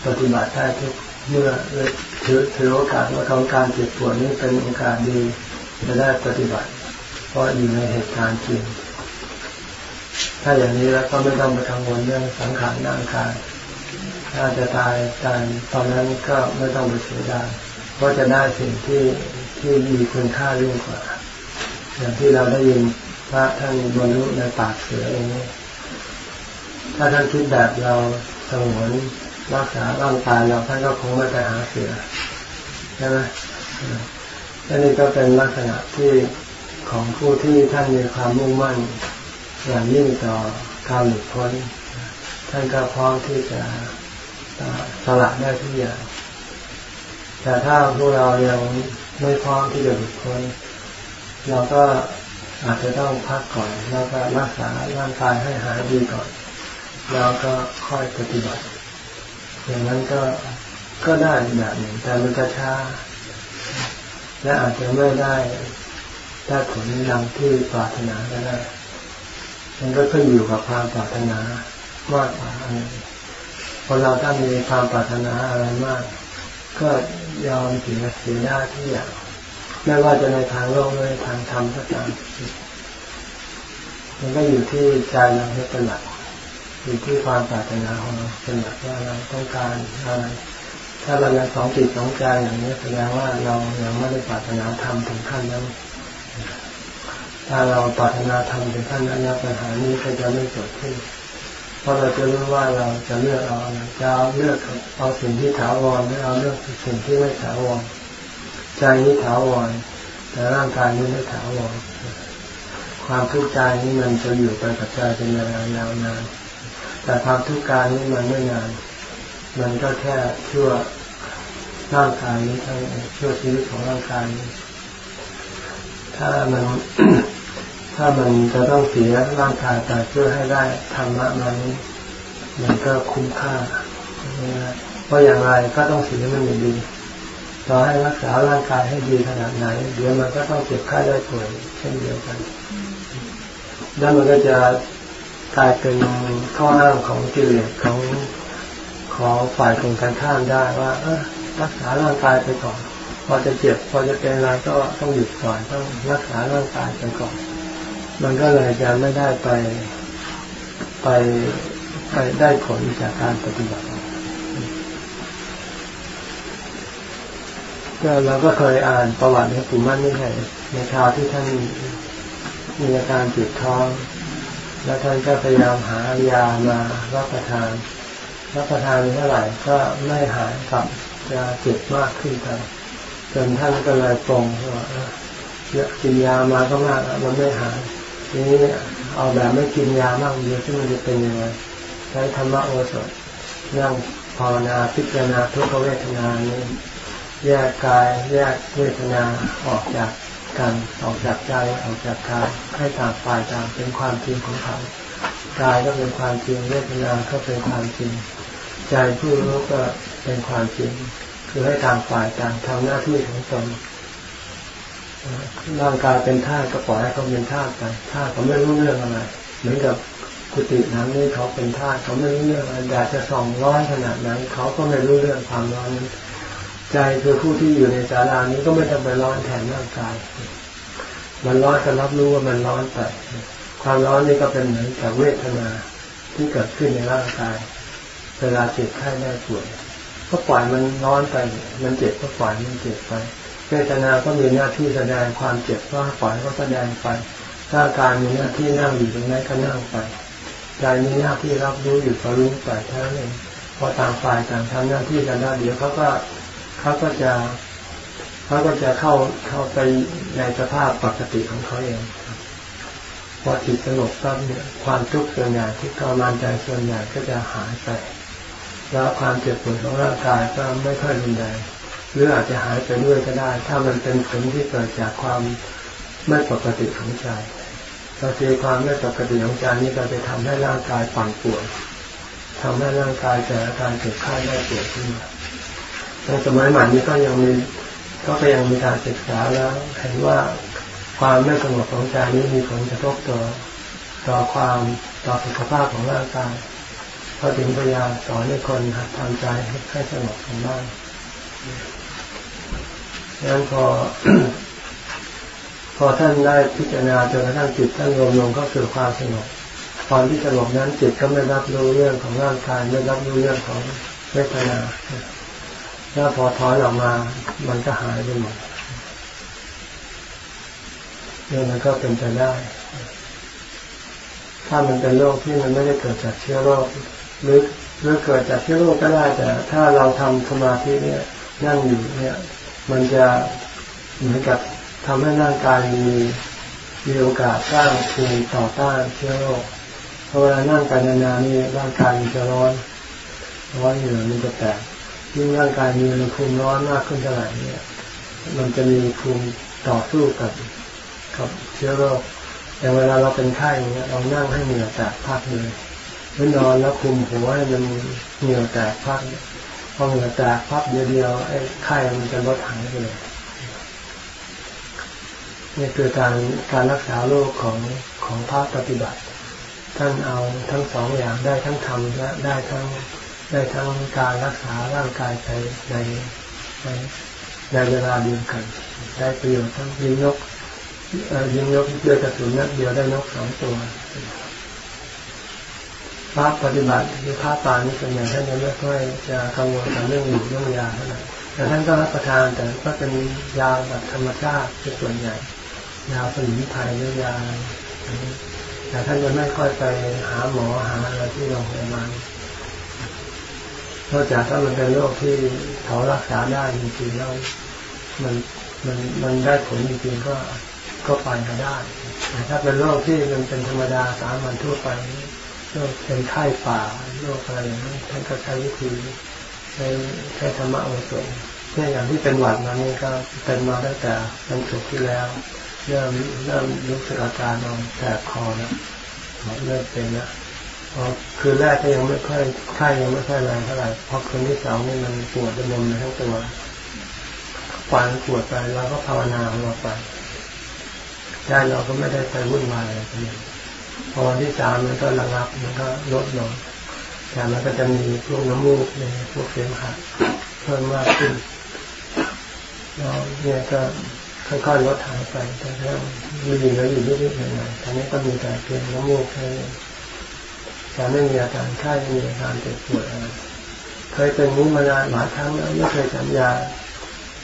ปฏิบัติได้ทุกเมื่อถือถือโอกาสว่าของการเจ็บปวดนี้เป็นโอกาสดีจะได้ปฏิบัติ เพราะอยู่ในเหตุการณ์จริง ถ้าอย่างนี้แล้วก็ไม่ต้องไปกังวลเรื่องสังขารร่างกายถ้าจะตายตายตอนนั้นก็ไม่ต้องไปเสียดายเพราะจะได้สิ่งที่ ที่มีคุณค่าเรื่องกว่า อย่างที่เราได้ยินพระท่านบรรลุในปากเสือเองถ้าท่านคิดแบบเราสงวนรักษาร่างกายเราท่านก็คงไม่ไปหาเสือใช่ไหมอันนี้ก็เป็นลักษณะที่ของผู้ที่ท่านมีความมุ่งมั่นอย่างยิ่งต่อการหลุดพ้น ท่านก็พร้อมที่จะสละได้ทุกอย่าง แต่ถ้าพวกเรายัง ไม่พร้อมที่จะหลุดพ้นเราก็อาจจะต้องพักก่อน แล้วก็รักษาร่างกายให้หายดีก่อน แล้วก็ค่อยปฏิบัติ อย่างนั้นก็ก็ได้แบบหนึ่งแต่มันจะช้าและอาจจะไม่ได้ได้ผลดังที่ปรารถนาก็ได้มันก็ขึ้นอยู่กับความปรารถนามากกว่าอะไรคนเราถ้ามีความปรารถนาอะไรมาก ก็ยอมเสียเสียได้าทุกอย่างไม่ว่าจะในทางโลกหรือในทางธรรมก็ตามมันก็อยู่ที่ใจเราเป็นหลักอยู่ที่ความปรารถนาของเราเป็นหลักว่าเราต้องการอะไรถ้าเรายังสองจิตสองใจอย่างนี้แสดงว่าเรายังไม่ได้ปรารถนาธรรมถึงขั้นนั้นถ้าเราปรารถนาธรรมถึงขั้นนั้นแล้วปัญหานี้ก็จะไม่เกิดขึ้น เพราะเราจะรู้ว่าเราจะเลือกเอาอะไรจะเอาเลือกเอาสิ่งที่ถาวรหรือเอาเลือกสิ่งที่ไม่ถาวรใจนี้ถาวรแต่ร่างกายนี้ไม่ถาวรความทุกข์ใจนี้มันจะอยู่ไปกับใจเป็นเวลายาวนานแต่ความทุกข์กายนี้มันไม่นาน มันก็แค่ชั่วร่างกายนี้ทั้งชั่วชีวิตของร่างกายนี้ถ้ามัน ถ้ามันจะต้องเสียร่างกายไปเพื่อให้ได้ธรรมะมานี้ มันก็คุ้มค่าเพราะอย่างไรก็ต้องเสียมันอยู่ดีต่อให้รักษาร่างกายให้ดีขนาดไหน เดี๋ยวมันก็ต้องเจ็บไข้ได้ป่วยเช่นเดียวกัน แล้วมันก็จะกลายเป็นข้ออ้างของกิเลสของของฝ่ายตรงกันข้ามได้ว่า เออรักษาร่างกายไปก่อน พอจะเจ็บ พอจะเป็นอะไรก็ต้องหยุดก่อนต้องรักษาร่างกายไปก่อน มันก็เลยจะไม่ได้ไปไปไปได้ผลจากการปฏิบัติก็เราก็เคยอ่านประวัติของปู่มั่นนี่ไงในคราวที่ท่านมีอาการเจ็บท้อง แล้วท่านก็พยายามหายามารับประทาน รับประทานเท่าไหร่ก็ไม่หายกลับจะเจ็บมากขึ้นไปจนท่านก็เลยปรงว่าเยอะกินยามาก็มากมันไม่หาย นี้เอาแบบไม่กินยามากเดียวที่มันจะเป็นยังไงใช้ธรรมโอสถนั่งภาวนาพิจารณาทุกขเวทนานี้แยกกายแยกเวทนาออกจากกันออกจากใจออกจากกายให้ต่างฝ่ายต่างเป็นความจริงของเขากายก็เป็นความจริงเวทนาก็เป็นความจริง ใจผู้รู้ก็เป็นความจริง คือให้ต่างฝ่ายต่างทำหน้าที่ของตน ร่างกายเป็นท่าก็ปล่อยให้เขาเป็นท่าไปท่าเขาไม่รู้เรื่องอะไรเหมือนกับกุฏินั้นนี่เขาเป็นท่าเขาไม่รู้เรื่องอะไรอยากจะส่องร้อนขนาดนั้น เขาก็ไม่รู้เรื่องความร้อนนั้นใจคือผู้ที่อยู่ในศาลานี้ก็ไม่ต้องไปร้อนแทนร่างกาย มันร้อนก็รับรู้ว่ามันร้อนไปความร้อนนี่ก็เป็นเหมือนกับเวทนาที่เกิดขึ้นในร่างกาย เวลาเจ็บไข้ได้ป่วยก็ปล่อยมันร้อนไป มันเจ็บก็ปล่อยมันเจ็บไป เวทนาก็มีหน้าที่แสดงความเจ็บก็ปล่อยก็แสดงไปร่างกายมีหน้าที่นั่งอยู่ตรงนั้นก็นั่งไปใจมีหน้าที่รับรู้อยู่ก็รู้ไปเท่านั้นเองพอต่างฝ่ายต่างทำหน้าที่กันได้เดี๋ยวเขาก็เขาก็จะเขาก็จะเข้าเข้าไปในสภาพปกติของเขาเองพอจิตสงบปั๊บเนี่ยความทุกข์ส่วนใหญ่ที่ทรมานใจส่วนใหญ่ก็จะหายไป แล้วความเจ็บปวดของร่างกายก็ไม่ค่อยรุนแรง หรืออาจจะหายไปด้วยก็ได้ ถ้ามันเป็นผลที่เกิดจากความไม่ปกติของใจบางทีความไม่ปกติของใจนี้ก็จะทำให้ร่างกายปั่นป่วยทำให้ร่างกายเกิดอาการเจ็บไข้ได้ป่วยขึ้นมาในสมัยใหม่นี้ก็ยังมีก็ยังมีการศึกษาแล้วเห็นว่าความไม่สงบของใจนี้มีผลกระทบต่อต่อความต่อสุขภาพของร่างกายเพราะถึงพยายามสอนให้คนหัดทำใจให้สงบกันบ้าง ดังนั้นพอ พอท่านได้พิจารณาจนกระทั่งจิตท่านรวมลงก็คือความสงบความที่สงบนั้นจิตก็ไม่รับรู้เรื่องของร่างกายไม่รับรู้เรื่องของเวทนาแล้วพอถอนออกมา มันก็หายไปหมดเนี่ยมันก็เป็นไปได้ ถ้ามันเป็นโรคที่มันไม่ได้เกิดจากเชื้อโรคหรือหรือเกิดจากเชื้อโรคก็ได้แต่ถ้าเราทำสมาธิเนี่ยนั่งอยู่เนี่ย มันจะเหมือนกับทำให้ร่างกายมีมีโอกาสสร้างภูมิต่อต้านเชื้อโรคเพราะเวลานั่งไปนานๆนี่ร่างกายมันจะร้อนร้อนเหนื่อมันจะแตกยิ่งร่างกายมีอุณหภูมิร้อนมากขึ้นเท่าไหร่เนี่ย มันจะมีภูมิต่อสู้กับกับเชื้อโรคแต่เวลาเราเป็นไข้เนี่ยเรานั่งให้เหงื่อแตกพักเลยหรือนอนแล้วคุมหัวให้มันเหงื่อแตกพัก พอเหงื่อแตกพักเดียวๆไอ้ไข้มันจะลดหายไปเลยนี่คือการการรักษาโรคของของภาคปฏิบัติ ท่านเอาทั้งสองอย่างได้ทั้งทำและได้ทั้งได้ทั้งการรักษาร่างกายไปในในในเวลาเดียวกัน ได้ประโยชน์ทั้งยินยกยิงนกเดียกระสุนนัดเดียวได้นกสองตัว พระปฏิบัติหรือพระปานี่ส่วนใหญ่ท่านจะไม่ค่อยจะกังวลกับเรื่องหมู่เรื่องยาเท่าไหร่แต่ท่านก็รับประทานแต่ก็เป็นยาแบบธรรมชาติเป็นส่วนใหญ่ ยาสมุนไพรหรือยาแต่ท่านจะไม่ค่อยไปหาหมอหาอะไรที่โรงพยาบาลนอกจากถ้ามันเป็นโรคที่เขารักษาได้จริงๆแล้วมันมันมันได้ผลจริงๆก็ก็ไปก็ได้แต่ถ้าเป็นโรคที่มันเป็นธรรมดาสามัญทั่วไป โรคเป็นไข้ป่าโรคอะไรอย่างนี้ท่านก็ใช้วิธีใช้ใช้ธรรมะโอสถเนี่ยอย่างที่เป็นหวัดมานี่ก็เป็นมาตั้งแต่วันศุกร์ที่แล้วเริ่มเริ่มรู้สึกอาการนอนแสบคอแล้วเริ่มเป็นแล้วพอคืนแรกก็ยังไม่ค่อยไข้ยังไม่ค่อยแรงเท่าไหร่พอคืนที่สองนี่มันปวดระบมในทั้งตัวควานปวดไปเราก็ภาวนาของเราไปใจเราก็ไม่ได้ไปวุ่นวายอะไรกัน พอวันที่สามมันก็ระงับมันก็ลดลงแต่มันก็จะมีพวกน้ำมูกในพวกเสมหะเพิ่มมากขึ้นแล้วเนี่ยก็ค่อยๆลดหายไปแต่ถ้ามีอยู่แล้วอยู่นิดๆหน่อยๆตอนนี้ก็มีแต่เพียงน้ำมูกแค่แต่ไม่มีอาการไข้ไม่มีอาการเจ็บปวดอะไรเคยเป็นนี้มานานหลายครั้งแล้วไม่เคยสัญญา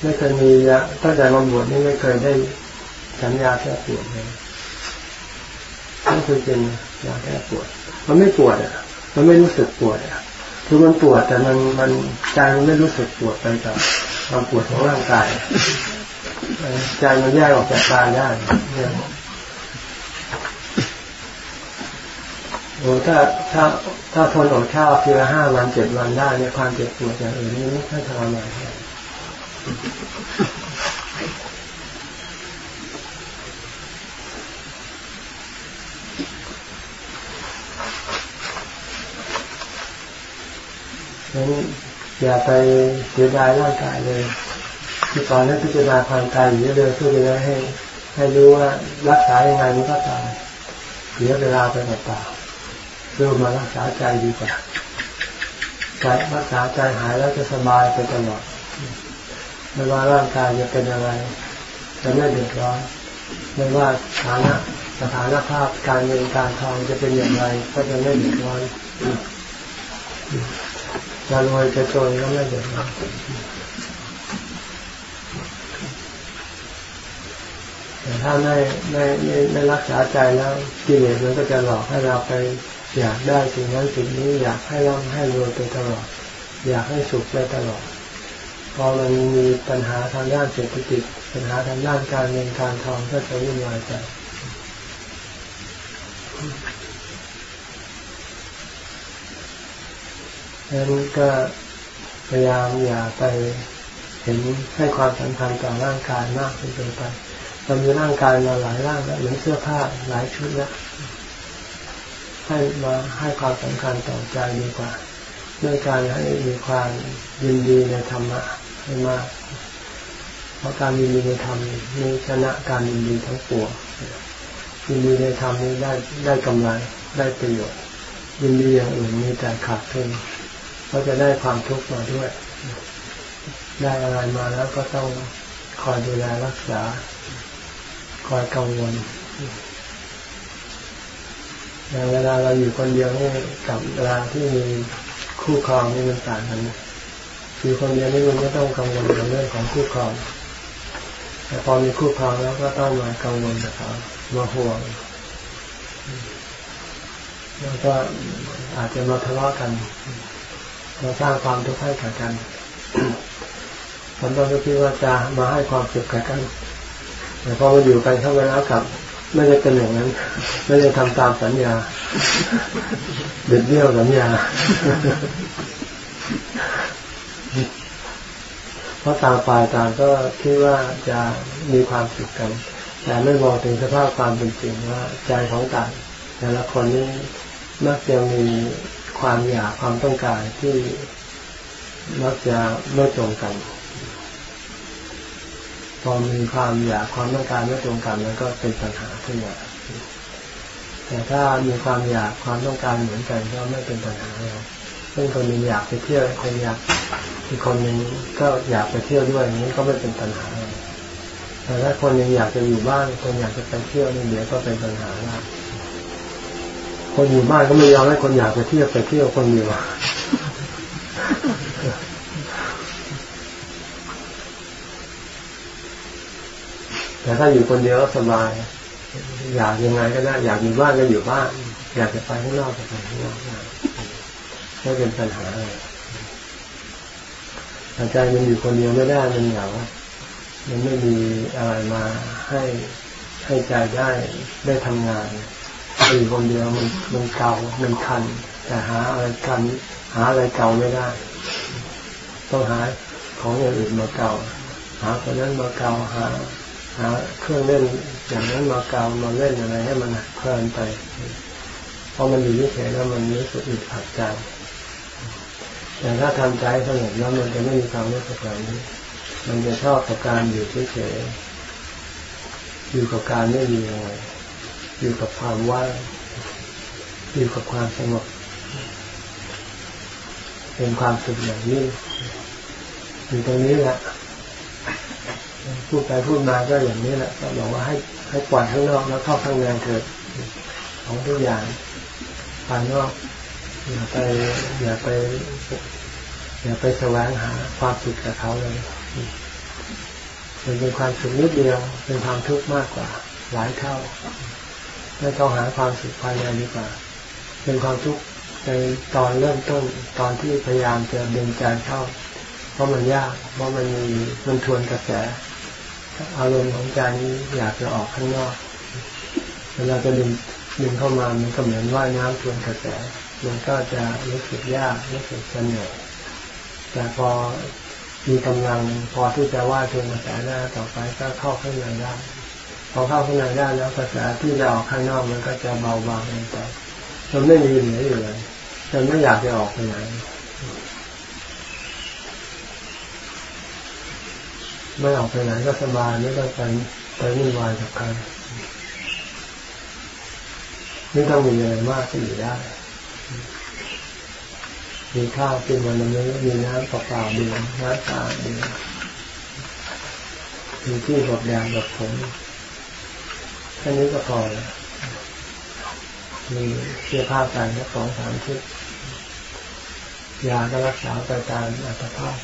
ไม่เคยมียาตั้งแต่มาบวชนี่ไม่เคยได้สัญญาแก้ปวดเลย นั่นคือเป็นยาแก้ปวด มันไม่ปวดอะ มันไม่รู้สึกปวดอะคือมันปวดแต่มันมันใจมันไม่รู้สึกปวดไปกับความปวดของร่างกายใจมันแยกออกจากกายได้เนี่ยโอ้ถ้าถ้าถ้าทนอดข้าวเพียงห้าวันเจ็ดวันได้เนี่ยความเจ็บปวดอย่างอื่นนี่ไม่ค่อยทรมาน นั้นอย่าไปเสียดายร่างกายเลยที่ตอนนี้พิจารณาความตายอยู่เรื่อยๆเพื่อจะให้ ให้รู้ว่ารักษายังไงมันก็ตายเสียเวลาไปเปล่าๆเพื่อมารักษาใจดีกว่าใจรักษาใจหายแล้วจะสบายไปตลอดไม่ว่าร่างกายจะเป็นอะไรจะไม่เดือดร้อนไม่ว่าฐานะสถานภาพการเงินการทองจะเป็นอย่างไร ก็จะไม่เดือดร้อน จะรวยจะจนก็ไม่เดือดร้อนแต่ถ้าไม่ไม่ไม่ไม่รักษาใจแล้วกิเลสมันก็จะหลอกให้เราไป อยากได้สิ่งนั้นสิ่งนี้อยากให้ร่ำให้รวยไปตลอด อยากให้สุขไปตลอดพอมันมีปัญหาทางด้านเศรษฐกิจปัญหาทางด้านการเงินการทองก็จะวุ่นวายใจ ดังนั้นก็พยายามอย่าไปเห็นให้ความสำคัญต่อร่างกายมากจนเกินไปเรามีร่างกายมาหลายร่างแล้วเหมือนเสื้อผ้าหลายชุดแล้วให้มาให้ความสำคัญต่อใจดีกว่าด้วยการให้มีความยินดีในธรรมะให้มากเพราะการยินดีในธรรมนี้ชนะการยินดีทั้งปวงยินดีในธรรมนี้ได้ได้กำไรได้ประโยชน์ยินดีอย่างอื่นมีแต่ขาดทุน ก็จะได้ความทุกข์มาด้วย ได้อะไรมาแล้วก็ต้องคอยดูแลรักษา คอยกังวลอย่างเวลาเราอยู่คนเดียวนี่กับเวลาที่มีคู่ครองนี่มันต่างกันอยู่คนเดียวนี่มันไม่ต้องกังวลกับเรื่องของคู่ครอง แต่พอมีคู่ครองแล้วก็ต้องมากังวลกับเขามาห่วงแล้วก็อาจจะมาทะเลาะกัน มาสร้างความทุกข์ให้กับกันผมต้องคิดว่าจะมาให้ความสุขกับกัน แต่พอมาอยู่กันเข้าไปแล้วกับไม่ได้เป็นอย่างนั้น ไม่ได้ทำตามสัญญาเด็ดเดี่ยวสัญญาเพราะต่างฝ่ายต่างก็คิดว่าจะมีความสุขกัน แต่ไม่มองถึงสภาพความเป็นจริงว่าใจของต่างแต่ละคนนี้มักจะมี ความอยากความต้องการที่มักจะไม่ตรงกัน พอมีความอยากความต้องการไม่ตรงกันแล้วก็เป็นปัญหาขึ้นมาแต่ถ้ามีความอยากความต้องการเหมือนกันก็ไม่เป็นปัญหาแล้วซึ่งคนหนึ่งอยากไปเที่ยวคนอยากอีกคนหนึ่งก็อยากไปเที่ยวด้วยนี้ก็ไม่เป็นปัญหาแต่ถ้าคนยังอยากจะอยู่บ้านคนอยากจะไปเที่ยวนี่เดี๋ยวก็เป็นปัญหาละ คนอยู่บ้านก็ไม่ยอมให้คนอยากไปเที่ยวไปเที่ยวคนเดียวแต่ถ้าอยู่คนเดียวสบาย อยากยังไงก็ได้ อยากอยู่บ้านก็อยู่บ้าน อยากจะไปข้างนอกก็ไปข้างนอกไม่เป็นปัญหาเลยแต่ใจมันอยู่คนเดียวไม่ได้มันเหงามันไม่มีอะไรมาให้ให้ใจได้ได้ทำงาน อยู่คนเดียวมันมันเก่ามันคัน แต่หาอะไรกัน หาอะไรเก่าไม่ได้ ต้องหาของอย่างอื่นมาเก่า หาคนนั้นมาเก่าหาหาเครื่องเล่นอย่างนั้นมาเก่ามาเล่นอะไรให้มันเพลินไปพอมันอยู่เฉยแล้วมันรู้สึกอึดอัดใจแต่ถ้าทำใจสงบแล้วมันจะไม่มีความรู้สึกแบบนี้มันจะชอบกับการอยู่เฉยๆอยู่กับการไม่มีอะไร อยู่กับความว่างอยู่กับความสงบเป็นความสุขอย่างนี้อยู่ตรงนี้แหละพูดไปพูดมาก็อย่างนี้แหละก็บอกว่าให้ให้ปล่อยข้างนอกแล้วเข้าข้างในเถิดของทุกอย่างภายนอกอย่าไปอย่าไปอย่าไปแสวงหาความสุขกับเขาเลยมันเป็นความสุขนิดเดียว เป็นความทุกข์มากกว่า หลายเท่า ไม่ต้องหาความสุขภายในดีกว่า เป็นความทุกข์ในตอนเริ่มต้นตอนที่พยายามจะดึงใจเข้า เพราะมันยาก เพราะมันมีมันทวนกระแส อารมณ์ของใจนี้อยากจะออกข้างนอกเวลาจะดึงดึงเข้ามามันก็เหมือนว่ายน้ำทวนกระแส มันก็จะรู้สึกยากรู้สึกสนุกแต่พอมีกำลังพอที่จะว่าทวนกระแสได้ต่อไปก็เข้าข้างในได้ พอเข้าข้างในได้แล้วกระแสที่จะออกข้างนอกมันก็จะเบาบางลงไปจนไม่มีเหลืออยู่เลยจนไม่อยากจะออกไปไหนไม่ออกไปไหนก็สบายไม่ต้องไปไปวุ่นวายกับใครไม่ต้องมีอะไรมากก็อยู่ได้มีข้าวกินวันนี้มีน้ำเปล่าๆดื่มน้ำสะอาดดื่มมีที่หลบแดดหลบฝน แค่นี้ก็พอมีเสื้อผ้าใส่แค่สองสามชุดยาก็รักษาไปตามอัตภาพ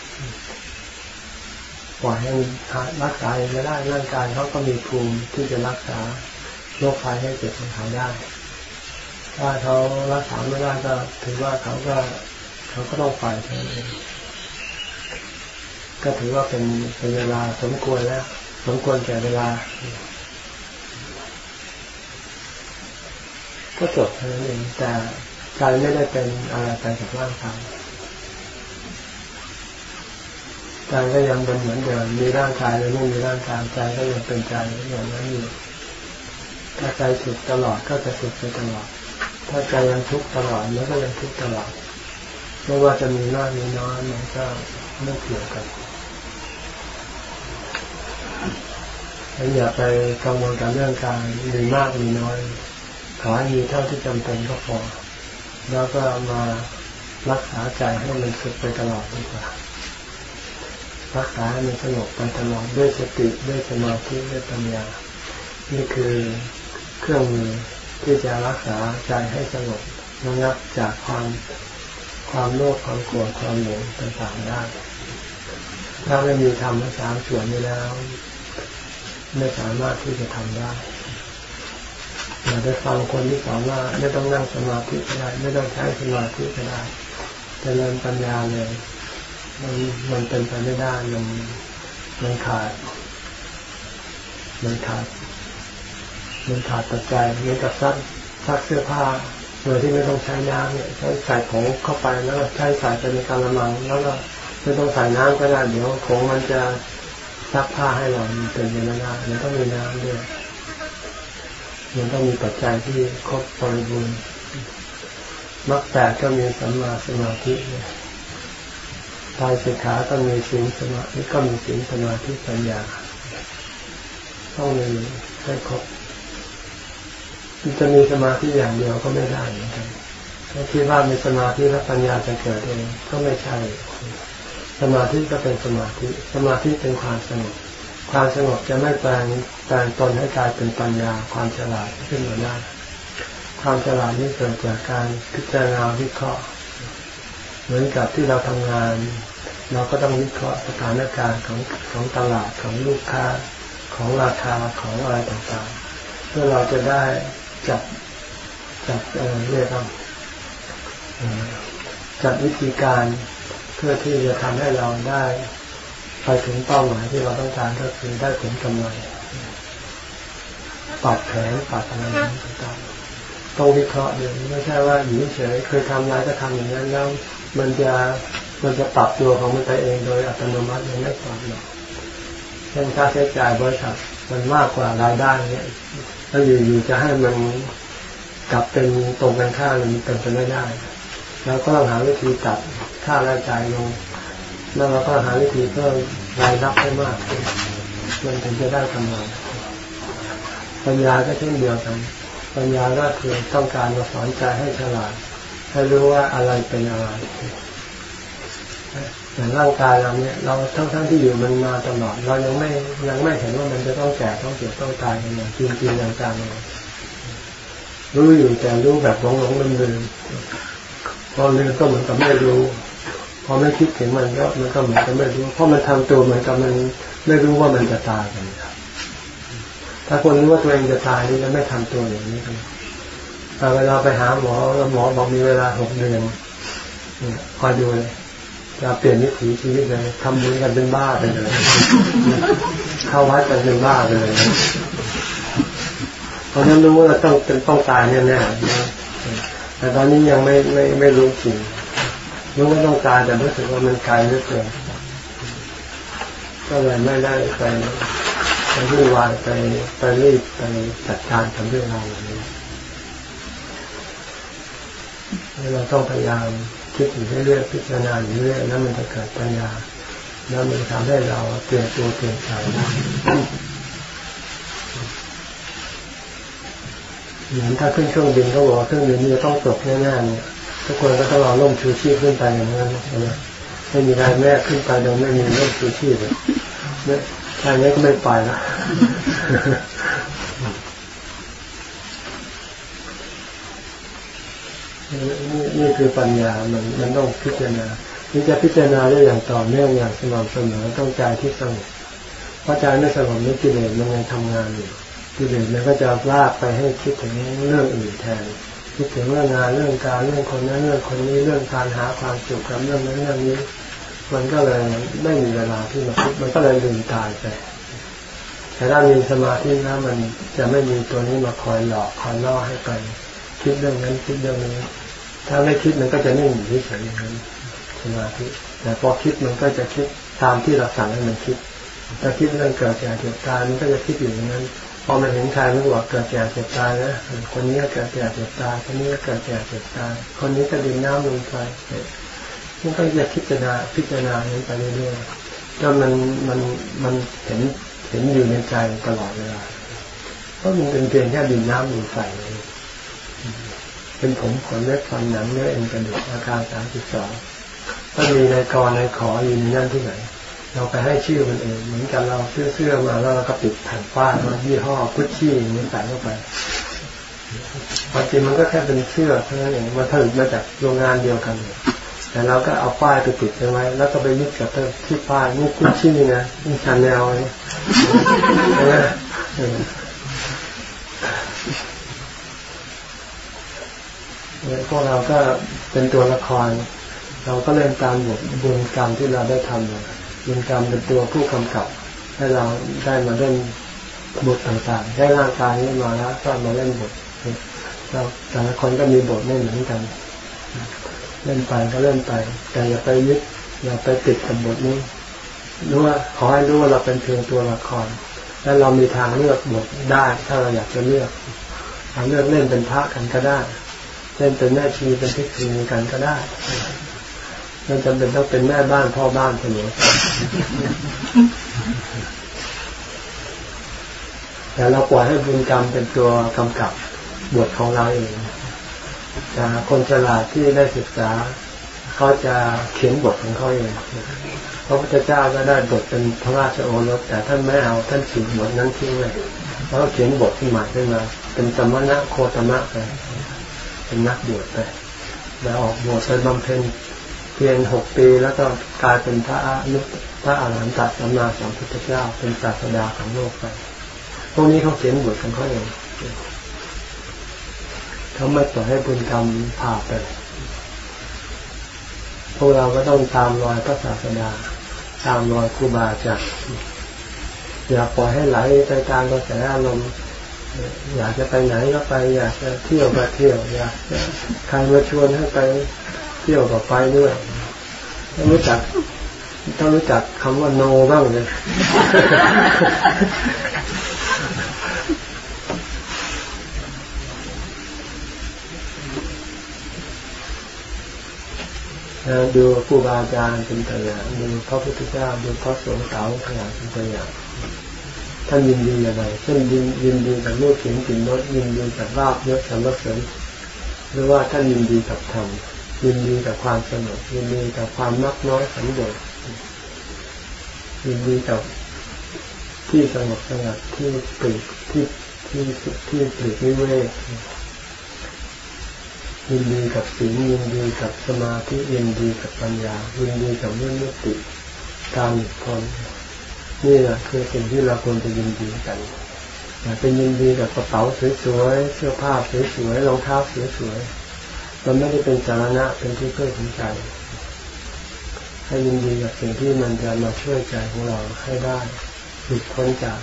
ปล่อยให้รักษาไม่ได้ร่างกายเขาก็มีภูมิที่จะรักษาโรคภัยให้เจ็บของเขาได้ ถ้าเขารักษาไม่ได้ก็ถือว่าเขาก็เขาก็ต้องไปเท่านั้นก็ถือว่าเป็นเป็นเวลาสมควรแล้ว สมควรแก่เวลา ก็จบเท่านั้นเองแต่ใจไม่ได้เป็นอะไรไปกับร่างกายใจก็ยังเป็นเหมือนเดิมมีร่างกายหรือไม่มีร่างกายใจก็ยังเป็นใจอย่างนั้นอยู่ถ้าใจสุขตลอดก็จะสุขไปตลอด ถ้าใจยังทุกข์ตลอดมันก็ยังทุกข์ตลอดไม่ว่าจะมีมากมีน้อยมันก็ไม่เกี่ยวกันอย่าไปกังวลกับเรื่องการมีมากมีน้อย ขอให้มีเท่าที่จำเป็นก็พอ แล้วก็มารักษาใจให้มันสุขไปตลอดดีกว่า รักษาให้มันสงบไปตลอดด้วยสติด้วยสมาธิด้วยปัญญา นี่คือเครื่องมือที่จะรักษาใจให้สงบระงับจากความความโลภความโกรธความหลงต่างๆได้ถ้าไม่มีธรรมสามส่วนนี้แล้ว ไม่สามารถที่จะทำได้ อย่าไปฟังคนที่สอนว่าไม่ต้องนั่งสมาธิก็ได้ไม่ต้องใช้สมาธิก็ได้เจริญปัญญาเลย มันมันเป็นไปไม่ได้มันมันขาด มันขาด มันขาดปัจจัยเหมือนกับซักซักเสื้อผ้าโดยที่ไม่ต้องใช้น้ำเนี่ยใช้ใส่ผงเข้าไปแล้วใช้ใส่ไปในการะมัง แล้วก็ไม่ต้องใส่น้ำก็ได้เดี๋ยวผงมันจะซักผ้าให้เราเป็นไปไม่ได้มันต้องมีน้ำด้วย มันต้องมีปัจจัยที่ครบบริบูรณ์มรรคแปดก็มีสัมมาสมาธิเนี่ยตายสิกขาก็มีสิ่งสมาธิก็มีสิ่งสมาธิปัญญา ต้องมีให้ครบจะมีสมาธิอย่างเดียวก็ไม่ได้เหมือนกันถ้าคิดว่ามีสมาธิแล้วปัญญาจะเกิดเองก็ไม่ใช่ สมาธิก็เป็นสมาธิ สมาธิเป็นความสงบ ความสงบจะไม่แปลง แปลงตนให้กลายเป็นปัญญาความฉลาดขึ้นมาได้ความฉลาดนี้เกิดจากการพิจารณาวิเคราะห์ เหมือนกับที่เราทำงาน เราก็ต้องวิเคราะห์สถานการณ์ของของตลาดของลูกค้าของราคาของอะไรต่างๆ เพื่อเราจะได้จัดจัดเรียกว่าจัดวิธีการเพื่อที่จะทำให้เราได้ไปถึงเป้าหมายที่เราต้องการก็คือได้ผลกำไร ปัดแผนปัดอะไรต่างๆต้องวิเคราะห์ดูไม่ใช่ว่าอยู่เฉยเคยทำอะไรก็ทำอย่างนั้นแล้วมันจะมันจะปรับตัวของมันไปเองโดยอัตโนมัติมันไม่ปรับหรอกเช่นค่าใช้จ่ายบริษัทมันมากกว่ารายได้เนี่ยถ้าอยู่ๆจะให้มันกลับเป็นตรงกันข้ามมันเป็นไปไม่ได้แล้วก็ต้องหาวิธีตัดค่ารายจ่ายลง แล้วเราก็หาวิธีเพิ่มรายรับให้มาก มันถึงจะได้กำไร ปัญญาก็เช่นเดียวกัน ปัญญาก็คือต้องการมาสอนใจให้ฉลาด ให้รู้ว่าอะไรเป็นอะไรอย่างร่างกายเราเนี่ยเราทั้งทั้งที่อยู่มันมาตลอด เรายังไม่ยังไม่เห็นว่ามันจะต้องแก่ต้องเจ็บต้องตายกันอย่างจริงจริงจังๆรู้อยู่แต่รู้แบบหลงหลงลืมลืมพอลืมก็เหมือนกับไม่รู้ พอไม่คิดถึงมันก็มันก็เหมือนกับไม่รู้ เพราะมันทำตัวเหมือนกับมันไม่รู้ว่ามันจะตายกัน ถ้าคนรู้ว่าตัวเองจะตายนี่จะไม่ทำตัวอย่างนี้กันแต่เวลาไปหาหมอแล้วหมอบอกมีเวลาหกเดือนคอยดูเลยจะเปลี่ยนวิถีชีวิตเลยทำมือกันเป็นบ้าไปเลยเข้าวัดกันเป็นบ้าไปเลยเพราะนั้นรู้ว่าต้องเป็นต้องตายแน่ๆแต่ตอนนี้ยังไม่ไม่ไม่รู้จริงรู้ว่าต้องการแต่รู้สึกว่ามันไกลเหลือเกินก็เลยไม่ได้ไป ไปวุ่นวายไปไปรีบไปจัดการทำเรื่องราวอย่างนี้เราต้องพยายามคิดอยู่เรื่อยๆพิจารณาอยู่เรื่อยๆแล้วมันจะเกิดปัญญาแล้วมันทำให้เราเปลี่ยนตัวเปลี่ยนใจได้เหมือนถ้าขึ้นเครื่องบินเขาบอกเครื่องบินนี่จะต้องตกแน่ๆเนี่ยทุกคนก็ต้องรอล่มชูชีพขึ้นไปอย่างนั้นใช่ไหมไม่มีใครแม่ขึ้นไปโดยไม่มีล่มชูชีพเลยเนี่ย แค่นี้ก็ไม่ไปละนี่นี่คือปัญญา มันมันต้องพิจารณาที่จะพิจารณาได้อย่างต่อเนื่องอย่างสม่ำเสมอต้องใจที่สงบเพราะใจไม่สงบนี่กิเลสมันยังทำงานอยู่กิเลสมันก็จะลากไปให้คิดถึงเรื่องอื่นแทน คิดถึงเรื่องงานเรื่องการเรื่องคนนั้นเรื่องคนนี้เรื่องการหาความสุขกับเรื่องนั้นเรื่องนี้ มันก็เลยไม่มีเวลาที่มาคิดมันก็เลยลืมตายไป แต่ถ้ามีสมาธินะมันจะไม่มีตัวนี้มาคอยหลอกคอยล่อให้ไป คิดเรื่องนั้นคิดเรื่องนี้ ถ้าไม่คิดมันก็จะนิ่งอยู่เฉยอย่างนั้นสมาธิแต่พอคิดมันก็จะคิดตามที่เราสั่งให้มันคิด ถ้าคิดเรื่องเกิดแก่เจ็บตายมันก็จะคิดอยู่อย่างนั้น พอมันเห็นใครมันบอกเกิดแก่เจ็บตายนะคนนี้ก็เกิดแก่เจ็บตายคนนี้ก็เกิดแก่เจ็บตาย คนนี้ก็ดินน้ำลมไฟ มันก็จะพิจารณาพิจารณาอย่างนี้ไปเรื่อยๆจนมันมันมันเห็นเห็นอยู่ในใจตลอดเวลาเพราะมันเป็นเพียงแค่ดินน้ำลมไฟเป็นผมขนเล็บฟันหนังเนื้อเอ็นกระดูกอาการสามสิบสองถ้ามีในกรในขออยู่ในนั่นที่ไหน เราไปให้ชื่อมันเอง เหมือนกันเราซื้อเสื้อมาแล้วเราก็ปิดแผ่นป้ายว่ายี่ห้อกุชชี่อย่างนี้ใส่เข้าไปความจริงมันก็แค่เป็นเสื้อเท่านั้นเองมันผลิตมาจากโรงงานเดียวกัน แต่เราก็เอาป้ายไปติดไว้ แล้วก็ไปยึดกับที่ป้ายนี่กุชชี่นะนี่ชาแนลนี่เนี่ยพวกเราก็เป็นตัวละคร เราก็เล่นตามบทบุญกรรมที่เราได้ทำบุญกรรมเป็นตัวผู้กำกับ ให้เราได้มาเล่นบทต่างๆ ได้ร่างกายนี้มาแล้วก็มาเล่นบทเราแต่ละคนก็มีบทไม่เหมือนกัน เล่นไปก็เล่นไป แต่อย่าไปยึดอย่าไปติดกับบทนี้รู้ว่าขอให้รู้ว่าเราเป็นเพียงตัวละคร และเรามีทางเลือกบทได้ ถ้าเราอยากจะเลือกทางเลือกเล่นเป็นพระกันก็ได้เล่นเป็นแม่ชีเป็นพิธีกันก็ได้มันจำเป็นต้องเป็นแม่บ้านพ่อบ้านเสมอแต่เราปล่อยให้บุญกรรมเป็นตัวกำกับบทของเราเอง แต่คนฉลาดที่ได้ศึกษา เขาจะเขียนบทของเขาเองพระพุทธเจ้าก็ได้บทเป็นพระราชโอรสแต่ท่านไม่เอาท่านฉีกบทนั้นทิ้งเลยแล้วเขียนบทที่ใหม่ขึ้นมา เป็นสมณะโคตมะไปเป็นนักบวชไปแล้วออกบวชไปบำเพ็ญเพียงหกปีแล้วก็กลายเป็นพระอายุพระอรหันตสัมมาสัมพุทธเจ้าเป็นศาสดาของโลกไป พวกนี้เขาเขียนบทของเขาเอง เขาไม่ปล่อยให้บุญกรรมพาไป พวกเราก็ต้องตามรอยพระศาสดา ตามรอยครูบาอาจารย์อย่าปล่อยให้ไหลไปตามกระแสอารมณ์อยากจะไปไหนก็ไป อยากจะเที่ยวก็เที่ยวอยากจะใครมาชวนให้ไปเที่ยวก็ไปด้วยต้องรู้จักต้องรู้จักคำว่าโนบ้างเลย ดูครูบาอาจารย์เป็นตัวอย่างดูพระพุทธเจ้าดูพระสงฆ์เก่าทั้งหลายเป็นตัวอย่างท่านยินดีอะไรเช่นยินยินดีกับลูกเขียนกินรถยินดีกับราบยศสรรเสริญหรือว่าท่านยินดีกับธรรมยินดีกับความสงบยินดีกับความนักน้อยสันโดษยินดีกับที่สงบสงัดที่ปลีกที่ที่ที่ปลีกวิเวก ยินดีกับศีลยินดีกับสมาธิยินดีกับปัญญา ยินดีกับเรื่องมุติการหลุดพ้นนี่แหละคือสิ่งที่เราควรจะยินดีกันอย่าเป็นยินดีกับกระเป๋าสวยๆเสื้อผ้าสวยๆรองเท้าสวยๆมันไม่ได้เป็นสาระเป็นที่เพื่อสนใจให้ยินดีกับสิ่งที่มันจะมาช่วยใจของเราให้ได้หลุดพ้นจาก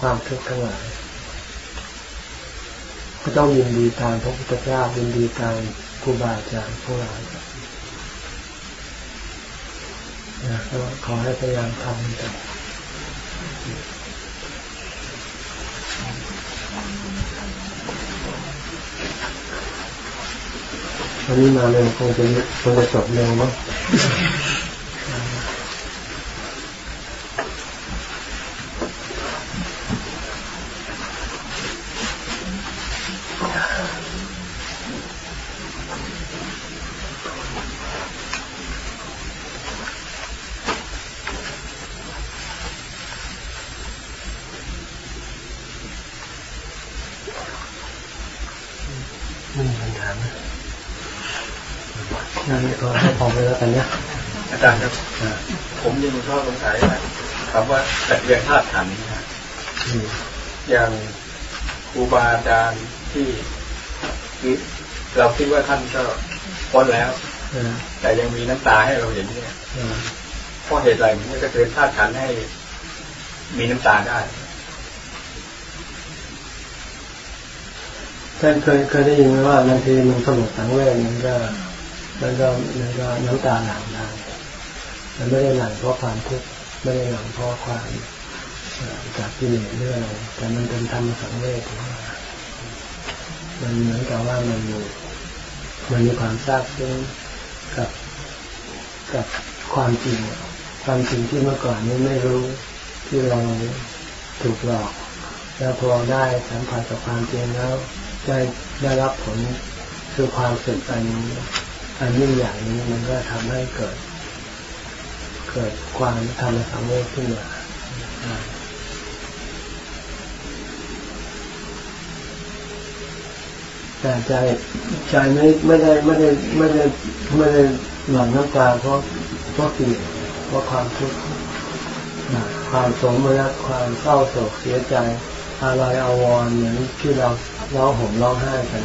ความทุกข์ทั้งหลาย ก็ต้องยินดีตามพระพุทธเจ้ายินดีตามครูบาอาจารย์พวกเรานะก็ขอให้พยายามทำกันวันนี้มาเร็วคงจะคงจะจบเร็วมั้ง อาจารย์ครับผมยังชอบสงสัยนะคำว่าจักเรียนธาตุขันนะอย่างครูบาอาจารย์ที่เราคิดว่าท่านก็พ้นแล้วแต่ยังมีน้ำตาให้เราเห็นเนี่ยเพราะเหตุอะไรมันก็เกิดธาตุขันให้มีน้ำตาได้ท่านเคยเคยได้ยินไหมว่าบางทีมันสมุทสังเวชมันก็ มันก็มันก็น้ำตาหลั่งได้มันไม่ได้หลั่งเพราะความทุกข์ไม่ได้หลั่งเพราะความจากกิเลสเรื่องอะไรแต่มันเป็นธรรมสังเวชมันเหมือนกับว่ามันมันมีความทราบซึ้งกับกับความจริงความจริงที่เมื่อก่อนนี้ไม่รู้ที่เราถูกหลอก แล้วพอได้สัมผัสกับความจริงแล้ว ได้ได้รับผลคือความสุขอัน อันยิ่งใหญ่นี้มันก็ทำให้เกิด เกิดความธรรมสังเวชขึ้นมาแต่ใจใจไม่ไม่ได้ไม่ได้ไม่ได้ไม่ได้หลั่งน้ำตาเพราะเพราะกิเลสเพราะความทุกข์ความสมนัสความเศร้าโศกเสียใจ อะไรอาวรเหมือนที่เราร้องห่มร้องไห้กัน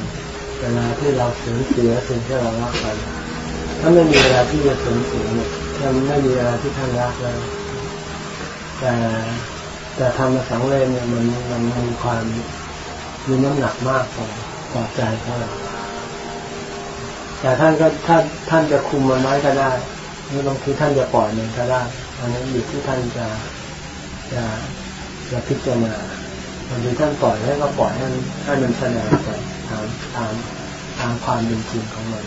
เวลาที่เราสูญเสียสิ่งที่เรารักไปถ้าไม่มีเวลาที่จะสูญเสียท่านไม่มีเวลาที่ท่านรักแล้วแต่แต่ทำมาสังเวยเนี่ยมันมันมีความมีน้ำหนักมากกว่าต่อใจของเราแต่ท่านก็ท่านท่านจะคุมมันไว้ก็ได้หรือบางทีท่านจะปล่อยมันก็ได้อันนั้นอยู่ที่ท่านจะจะจะพิจารณา บางทีท่านปล่อยให้ก็ปล่อยให้ให้มันแสดงไปตามตามตามความเป็นจริงของมัน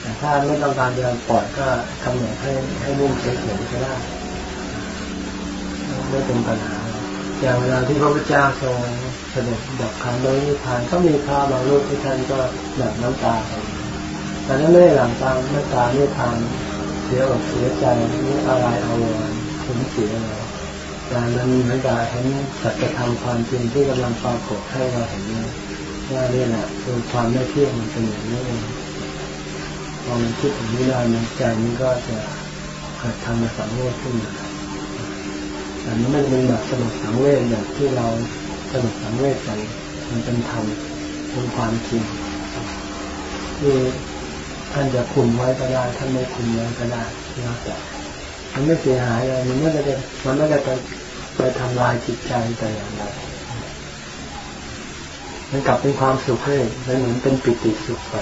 แต่ถ้าไม่ต้องการจะปล่อยก็กำหนดให้ให้นุ่มเฉยๆก็ได้ไม่เป็นปัญหาอย่างเวลาที่พระพุทธเจ้าทรงเสด็จดับขันโดยนิพพานก็มีพระบางรูปที่ท่านก็แบบน้ำตาไปแต่นั้นไม่ได้หลังตามไม่ตาไม่ทานเสียอกเสียใจนี่อะไรเอาถึงเสียอะไร แต่มันเหมือนกับเห็นสัจธรรมความจริงที่กำลังปรากฏให้เราเห็นว่านี่แหละคือความไม่เที่ยงมันเป็นอย่างนี้เองพอมันคิดถึงนี้ได้ในใจมันก็จะเกิดทำมสังเวชขึ้นมาแต่นี้มันเป็นแบบสนุกสังเวชแบบที่เราสนุกสังเวชกันมันเป็นธรรมเป็นความจริงที่ท่านจะคุมไว้ก็ได้ท่านไม่คุมไว้ก็ได้แล้วแต่ มันไม่เสียหายอะไรมันไม่ได้มันไม่ได้ไปไปทำลายจิตใจแต่อย่างใดมันกลับเป็นความสุขเลยมันเหมือนเป็นปิติสุขไป